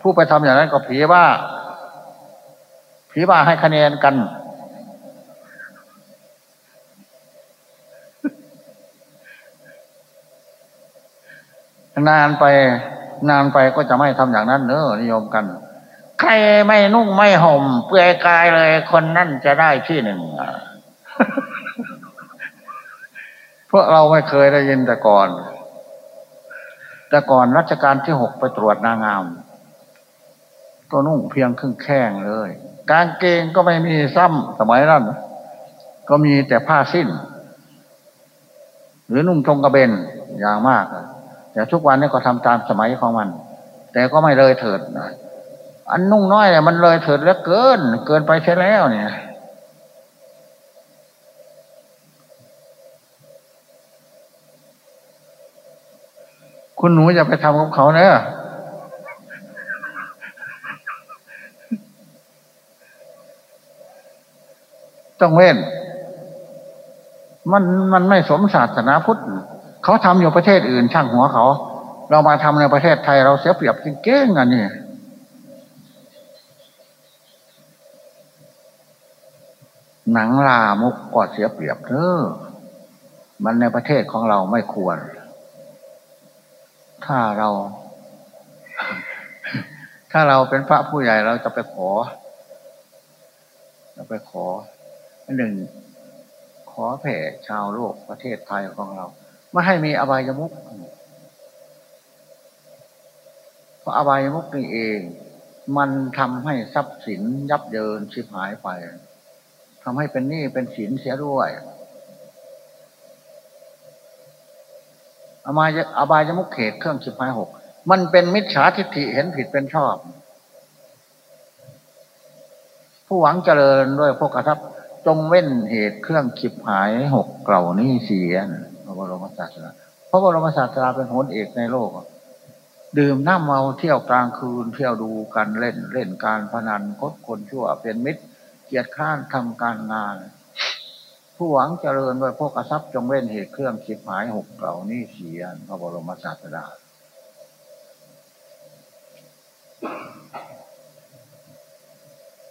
ผู้ไปทำอย่างนั้นก็ผีบ้าผีบ้าให้คะแนนกัน นานไป นานไปก็จะไม่ทำอย่างนั้นเนอะนิยมกัน ใครไม่นุ่งไม่ห่ม เปลือยกายเลยคนนั่นจะได้ที่หนึ่งเพราะเราไม่เคยได้ยินแต่ก่อน แต่ก่อนรัชกาลที่หกไปตรวจนางงาม ก็นุ่งเพียงครึ่งแข้งเลย กางเกงก็ไม่มีซ้ำสมัยนั้น ก็มีแต่ผ้าสิ้น หรือนุ่งทงกระเบนอย่างมากแต่ทุกวันนี้ก็ทำตามสมัยของมัน แต่ก็ไม่เลยเถิดอันนุ่งน้อยเนี่ยมันเลยเถิดแล้วเกิน เกินไปใช่แล้วเนี่ยคุณหนูอย่าไปทำกับเขาเนอะ ต้องเว้น มันมันไม่สมศาสนาพุทธเขาทำอยู่ประเทศอื่นช่างหัวเขา เรามาทำในประเทศไทยเราเสียเปรียบเก่งๆอันนี้หนังลามุกก็เสียเปรียบเธอมันในประเทศของเราไม่ควร ถ้าเรา ถ้าเราเป็นพระผู้ใหญ่เราจะไปขอจะไปขอ หนึ่งขอแผ่ชาวโลกประเทศไทยของเรา ไม่ให้มีอบายมุกเพราะอบายมุกนี่เอง มันทำให้ทรัพย์สินยับเยินชิบหายไปทำให้เป็นหนี้เป็นสินเสียด้วยอบายอบายมุกเขตเครื่องสิบหายหกมันเป็นมิจฉาทิฏฐิเห็นผิดเป็นชอบ ผู้หวังเจริญด้วยพวกกระทับ จงเว้นเหตุเครื่องขิบหายหกเกล่านี้เสียพระบรมศาสดาพระบรมศาสดาเป็นโหนเอกในโลก ดื่มน้ำเมาเที่ยวกลางคืน เที่ยวดูกันเล่นเล่นการพนันคดคนชั่วเป็นมิตร เกียรติข้านทำการงาน ผู้หวังเจริญด้วยพวกกระซับจงเว้นเหตุเครื่องขิบหายหกเกล่านี้เสียพระบรมศาสดา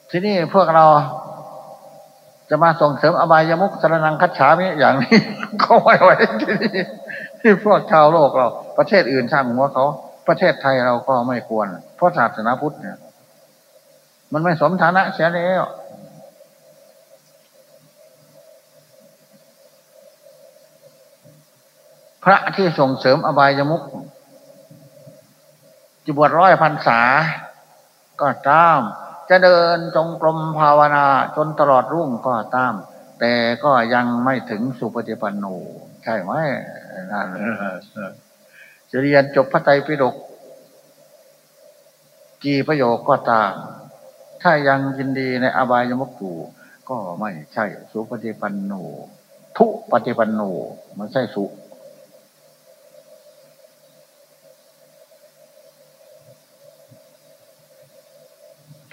ที่นี่พวกเรา จะมาส่งเสริมอบายมุกสรนังคัจฉามิอย่างนี้เขาไม่ไหวที่นี่ที่พวกชาวโลกเรา ประเทศอื่นช่างหัวเขา ประเทศไทยเราก็ไม่ควร เพราะศาสนาพุทธเนี่ย มันไม่สมฐานะเสียแล้วพระที่ส่งเสริมอบายมุกจะบวชร้อยพรรษาก็ตาม จะเดินจงกรมภาวนาจนตลอดรุ่งก็ตาม แต่ก็ยังไม่ถึงสุปฏิปันโนใช่ไหมนั่นจะเรียนจบพระไตรปิฎกกี่ประโยคก็ตาม ถ้ายังยินดีในอบายมุกอยู่ก็ไม่ใช่สุปฏิปันโน ทุปฏิปันโนมันใช่สุ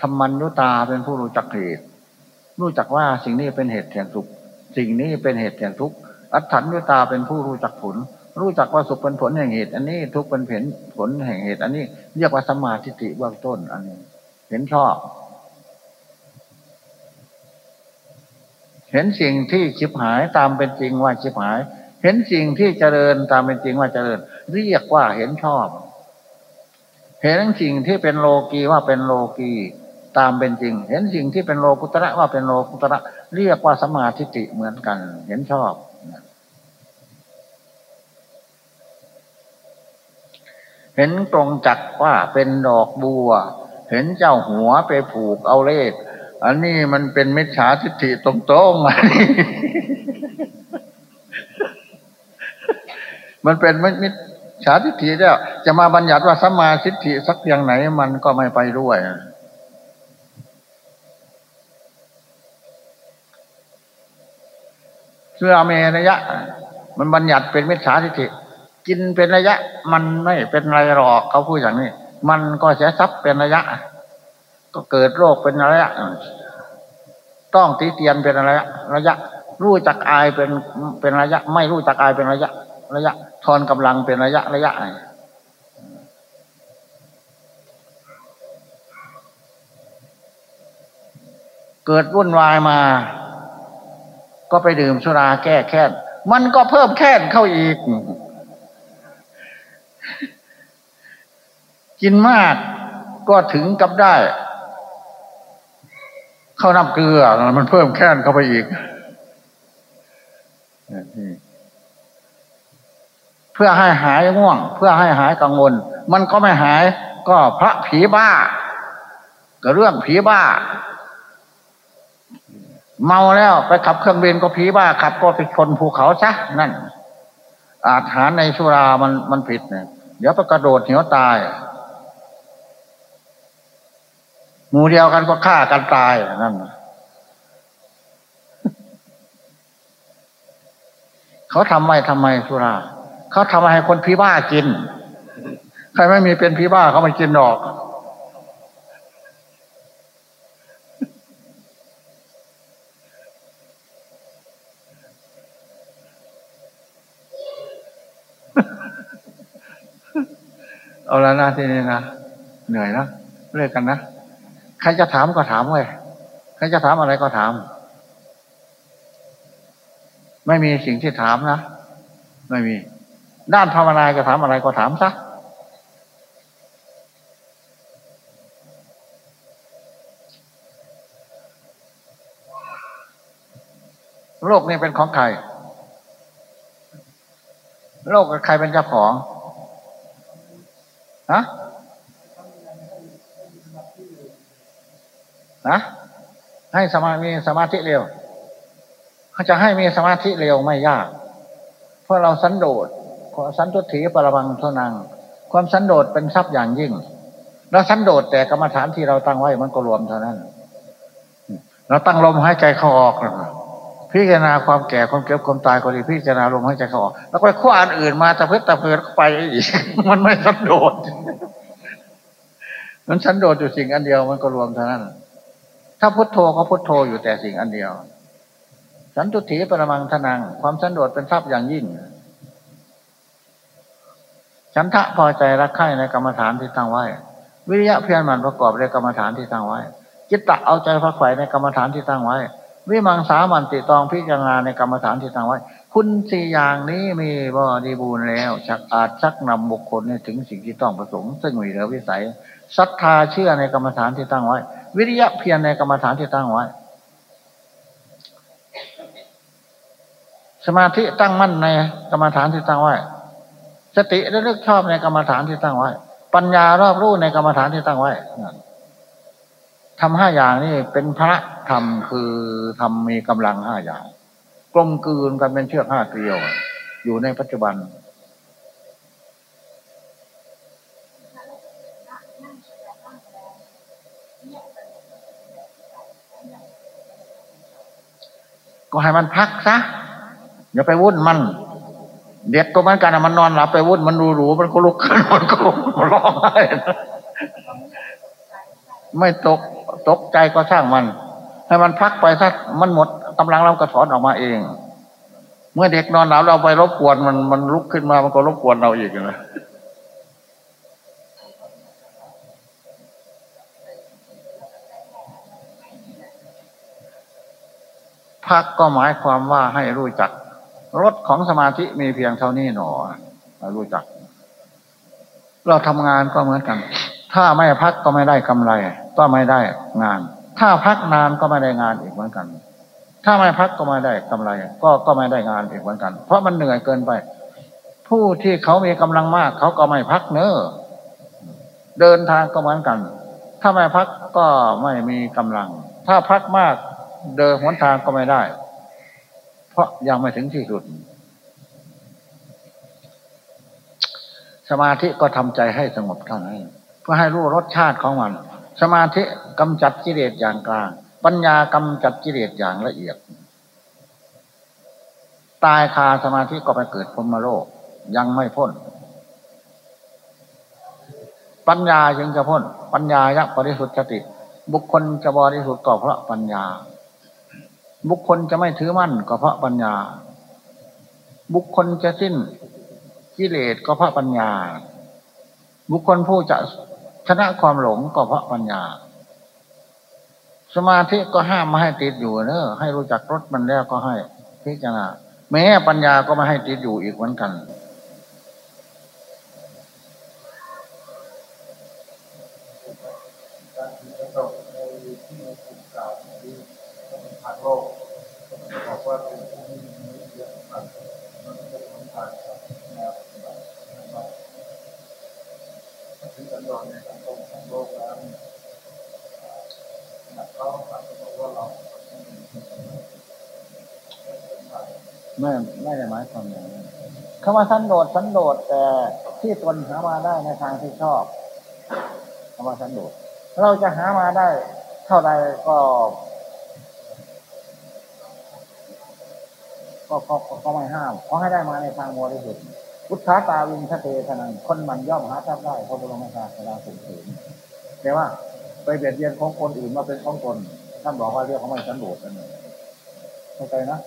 รรมัญญุตาเป็นผู้รู้จักเหตุ รู้จักว่าสิ่งนี้เป็นเหตุแห่งสุข สิ่งนี้เป็นเหตุแห่งทุกข์ อัตถัญญุตาเป็นผู้รู้จักผล รู้จักว่าสุขเป็นผลแห่งเหตุ อันนี้ทุกข์เป็นผลผลแห่งเหตุ อันนี้เรียกว่าสมาธิติเบื้องต้นอันนี้ เห็นชอบ เห็นสิ่งที่ชิบหายตามเป็นจริงว่าชิบหาย เห็นสิ่งที่เจริญตามเป็นจริงว่าเจริญ เรียกว่าเห็นชอบ เห็นสิ่งที่เป็นโลกีว่าเป็นโลกี ตามเป็นจริง เห็นสิ่งที่เป็นโลกุตระว่าเป็นโลกุตระ เรียกว่าสมาธิติเหมือนกัน เห็นชอบเห็นตรงจักว่าเป็นดอกบัว เห็นเจ้าหัวไปผูกเอาเลขอันนี้มันเป็นมิจฉาทิฏฐิตรงๆอันนี้มันเป็นมิจฉาทิฏฐิแล้วจะมาบัญญัติว่าสมาทิฏฐิสักอย่างไหนมันก็ไม่ไปด้วย เสื้อเมระยะ มันบัญญัติเป็นมิจฉาทิฏฐิกินเป็นระยะ มันไม่เป็นไรหรอกเขาพูดอย่างนี้ มันก็เสียทรัพย์เป็นระยะ ก็เกิดโรคเป็นระยะ ต้องตีเตียนเป็นระยะ ระยะ รู้จักอายเป็นเป็นระยะ ไม่รู้จักอายเป็นระยะ ระยะทอนกำลังเป็นระยะระยะเกิดวุ่นวายมา ก็ไปดื่มสุราแก้แค้น มันก็เพิ่มแค้นเข้าอีก กินมากก็ถึงกับได้ เข้าน้ำเกลือ มันเพิ่มแค้นเข้าไปอีก เพื่อให้หายง่วง เพื่อให้หายกังวล มันก็ไม่หาย ก็พระผีบ้า ก็เรื่องผีบ้า เมาแล้วไปขับเครื่องบินก็ผีบ้าขับก็ไปชนภูเขาซะนั่น อาหารในสุรามันมันผิดเนี่ยเดี๋ยวไปกระโดดเหวตาย หมูเดียวกันก็ฆ่ากันตายนั่นเขาทำไว้ทำไมสุรา เขาทำให้คนผีบ้ากิน ใครไม่มีเป็นผีบ้าเขาไม่กินดอก เอาละนะที่นี่นะเหนื่อยนะเลิกกันนะใครจะถามก็ถามเว้ยใครจะถามอะไรก็ถาม ไม่มีสิ่งที่ถามนะไม่มี ด้านภาวนาจะถามอะไรก็ถามซะโลกนี้เป็นของใคร โลกใครเป็นเจ้าของ ฮะนะให้สมามีสมาธิเร็วเขาจะให้มีสมาธิเร็วไม่ยาก เพราะเราสันโดษขอสันตุถีปรบังเท่านังความสันโดษเป็นทรัพย์อย่างยิ่งแล้วสันโดษแต่กรรมฐานที่เราตั้งไว้มันก็รวมเท่านั้น เราตั้งลมหายใจเข้าออก พิจารณาความแก่ความเก็บความตายก็ดีพิจารณาลมหายใจเขาออกแล้วก็ขั้วอันอื่นมาตะเพิดตะเพิดไปอีก มันไม่สันโดษมันสันโดษอยู่สิ่งอันเดียวมันก็รวมเท่านั้น ถ้าพุทโธก็พุทโธอยู่แต่สิ่งอันเดียว สันตุถีปรมังทนัง ความสันโดษเป็นทรัพย์อย่างยิ่งฉันทะพอใจรักใคร่ในกรรมฐานที่ตั้งไว้ วิริยะเพียรมันประกอบในกรรมฐานที่ตั้งไว้จิตตะเอาใจพักไฝ่ในกรรมฐานที่ตั้งไว้ วิมังสามันติตองพิจารณาในกรรมฐานที่ตั้งไว้ คุณสี่อย่างนี้มีบริบูรณ์แล้วชักอาจชักนำบุคคลถึงสิ่งที่ต้องประสงค์ซึ่งมีเหลือวิสัยศรัทธาเชื่อในกรรมฐานที่ตั้งไว้ วิริยะเพียรในกรรมฐานที่ตั้งไว้ สมาธิตั้งมั่นในกรรมฐานที่ตั้งไว้ สติระลึกชอบในกรรมฐานที่ตั้งไว้ ปัญญารอบรู้ในกรรมฐานที่ตั้งไว้ ทำห้าอย่างนี่เป็นพระธรรมคือทำมีกำลังห้าอย่าง กลมกลืนกันเป็นเชือกห้าเกลียว อยู่ในปัจจุบัน ก็ให้มันพักซะอย่าไปวุ่นมัน เด็กก็เหมือนกันมันนอนหลับไปวุ่นมันดูรูมันก็ลุกขึ้นมันก็ร้องไห้ไม่ตก ตกใจก็ช่างมัน ให้มันพักไปสักมันหมดกำลังเราก็ถอนออกมาเอง เมื่อเด็กนอนหลับเราไปรบกวนมันมันลุกขึ้นมามันก็รบกวนเราอีกนะพักก็หมายความว่าให้รู้จักรถของสมาธิมีเพียงเท่านี้หนอรู้จัก เราทำงานก็เหมือนกัน ถ้าไม่พักก็ไม่ได้กำไร ก็ไม่ได้งาน ถ้าพักนานก็ไม่ได้งานอีกเหมือนกัน ถ้าไม่พักก็ไม่ได้กำไร ก็ก็ไม่ได้งานอีกเหมือนกัน เพราะมันเหนื่อยเกินไป ผู้ที่เขามีกำลังมาก เขาก็ไม่พักเนอ้อเดินทางก็เหมือนกัน ถ้าไม่พักก็ไม่มีกำลัง ถ้าพักมากเดินหนทางก็ไม่ได้ เพราะยังไม่ถึงที่สุด สมาธิก็ทำใจให้สงบเท่านั้นเพื่อให้รู้รสชาติของมัน สมาธิกำจัดกิเลสอย่างกลาง ปัญญากำจัดกิเลสอย่างละเอียด ตายคาสมาธิก็ไปเกิดพรมโลก ยังไม่พ้น ปัญญาจึงจะพ้น ปัญญายักบริสุทธิ์สติ บุคคลจะบริสุทธิ์ก็เพราะปัญญา บุคคลจะไม่ถือมั่นก็เพราะปัญญา บุคคลจะสิ้นกิเลสก็เพราะปัญญา บุคคลผู้จะ ชนะความหลงก็เพราะปัญญา สมาธิก็ห้ามไม่ให้ติดอยู่เนอะให้รู้จักรถมันแล้วก็ให้พิจารณาแม้ปัญญาก็ไม่ให้ติดอยู่อีกเหมือนกัน ไม่ไม่ได้หมายความอย่างนั้นคำว่าสันโดษสันโดษแต่ที่ตนหามาได้ในทางที่ชอบคำว่าสันโดษเราจะหามาได้ เท่าใดก็ ก็ก็ก็ไม่ห้ามขอให้ได้มาในทางบริสุทธิ์ พุทธาตาวินทเตทนันคนมันย่อมหาทรัพย์ได้พระบรมศาสดาสุเสริญแต่ว่าไปเบียดเบียนของคนอื่นมาเป็นของตนท่านบอกว่าเรียกเขาไม่สันโดษกันเข้าใจนะ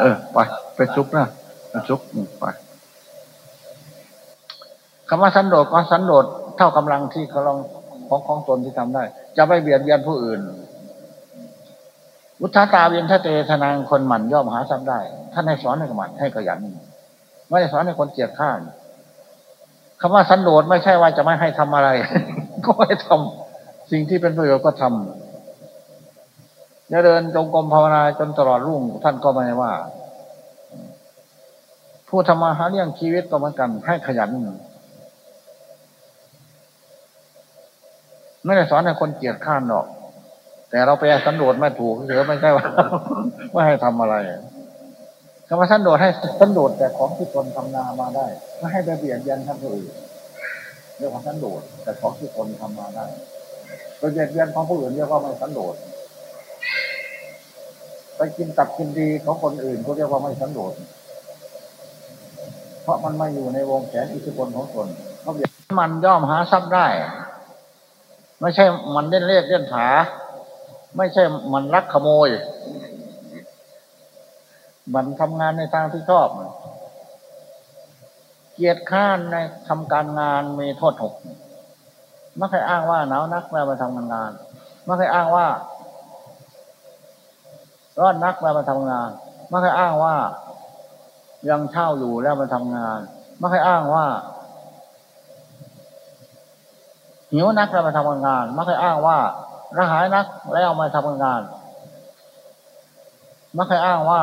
เออไปไปซุกนะไปซุกไปคำว่าสันโดษก็สันโดษเท่ากำลังที่เขาลองของของตนที่ทำได้ จะไม่เบียดเบียนผู้อื่น อุทธาตาเวียนทะเตทนางคนหมั่นย่อมหาทรัพย์ได้ ท่านให้สอนให้หมั่นให้ขยันไม่ได้สอนให้คนเกียจข้านคำว่าสันโดษไม่ใช่ว่าจะไม่ให้ทำอะไร ก็ไม่ทำสิ่งที่เป็นประโยชน์ก็ทำจะเดินจงกรมภาวนาจนตลอดรุ่ง ท่านก็ไม่ว่า ผู้ทำมาหาเลี้ยงชีวิตก็เหมือนกันให้ขยันไม่ได้สอนให้คนเกียจข้านหรอก แต่เราไปสันโดษไม่ถูกเฉยไม่ใช่ว่าไม่ให้ทำอะไรคำว่าสันโดษให้สันโดษแต่ของที่ตนทำนามาได้ไม่ให้ไปเบียดเบียนท่านผู้อื่นเรียกว่าสันโดษแต่ของที่ตนทำมาได้ไปเบียดเบียนของผู้อื่นเรียกว่าไม่สันโดษไปกินตับกินดีของคนอื่นเขาเรียกว่าไม่สันโดษเพราะมันไม่อยู่ในวงแขนอิทธิพลของตนเขาเบียดมันย่อมหาทรัพย์ได้ ไม่ใช่มันเล่นเลขเล่นผา ไม่ใช่มันรักขโมย มันทำงานในทางที่ชอบ เกียรติข้านในทำการงานมีโทษหกไม่เคยอ้างว่าหนาวนักแล้วมาทำงานไม่เคยอ้างว่าร้อนนักแล้วมาทำงานไม่เคยอ้างว่า ยังเช่าอยู่แล้วมาทำงานไม่เคยอ้างว่าหิวนักแล้วมาทำงานไม่เคยอ้างว่า ระหายนักแล้วมาทำงานไม่เคยอ้างว่า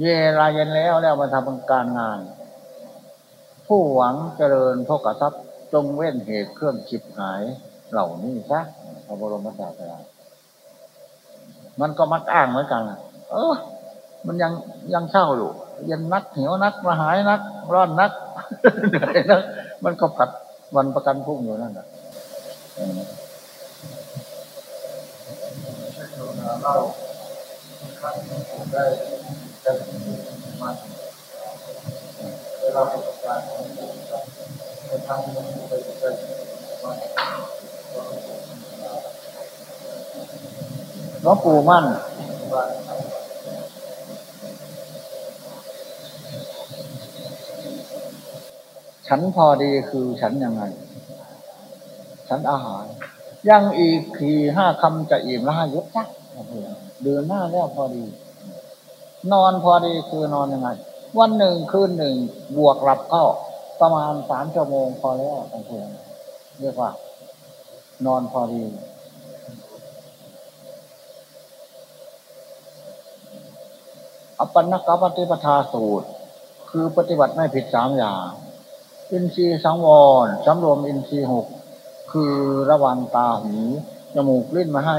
เยลาเย็นแล้วแล้วมาทำการงาน ผู้หวังเจริญโภกทรัพย์จงเว้นเหตุเครื่องฉิบหายเหล่านี้ซะพระบรมศาสดามันก็มักอ้างเหมือนกันเออ มันยังยังเช่าอยู่เย็นนักเหนียวนักมาหายนัก ร้อนนักเหนื่อยนัก มันก็ผัดวันประกันพรุ่งอยู่นั่นแหละ เออเราได้ได้มาได้รับประสบการณ์ของผมในทางที่มันไปได้มาหลวงปู่มั่นฉันพอดีคือฉันยังไง ฉันอาหาร ยังอีกทีห้าคำจะอิ่มล้วห้ายุบจ้ะ เดือนหน้าแล้วพอดี นอนพอดีคือนอนยังไง วันหนึ่งคืนหนึ่งบวกหลับเข้าประมาณสามชั่วโมงพอแล้วทั้งคืนเรียกว่า นอนพอดี อปันนกปฏิปทาสูตร คือปฏิบัติไม่ผิดสามอย่าง อินทรีย์สังวรสำรวมอินทรีย์หกคือระวังตาหูจมูกลิ้นมาให้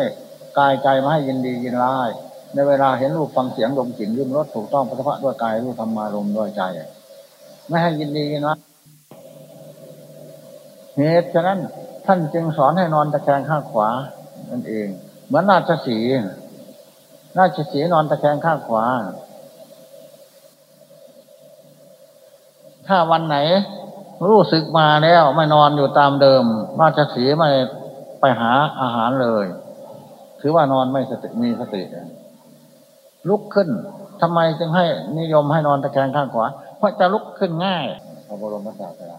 กายใจมาให้ยินดียินร้าย ในเวลาเห็นรูปฟังเสียงดมกลิ่นรื่มรสถูกต้องปฏิภะด้วยกายรู้ธรรมารมด้วยใจ ไม่ให้ยินดียินร้ายเหตุฉะนั้นท่านจึงสอนให้นอนตะแคงข้างขวานั่นเอง เหมือนราชสีราชสีนอนตะแคงข้างขวา ถ้าวันไหนรู้สึกมาแล้วไม่นอนอยู่ตามเดิม ราชสีไม่ไปหาอาหารเลย ถือว่านอนไม่สติมีสติ ลุกขึ้นทำไมจึงให้นิยมให้นอนตะแคงข้างขวา เพราะจะลุกขึ้นง่ายพระบรมศาสดา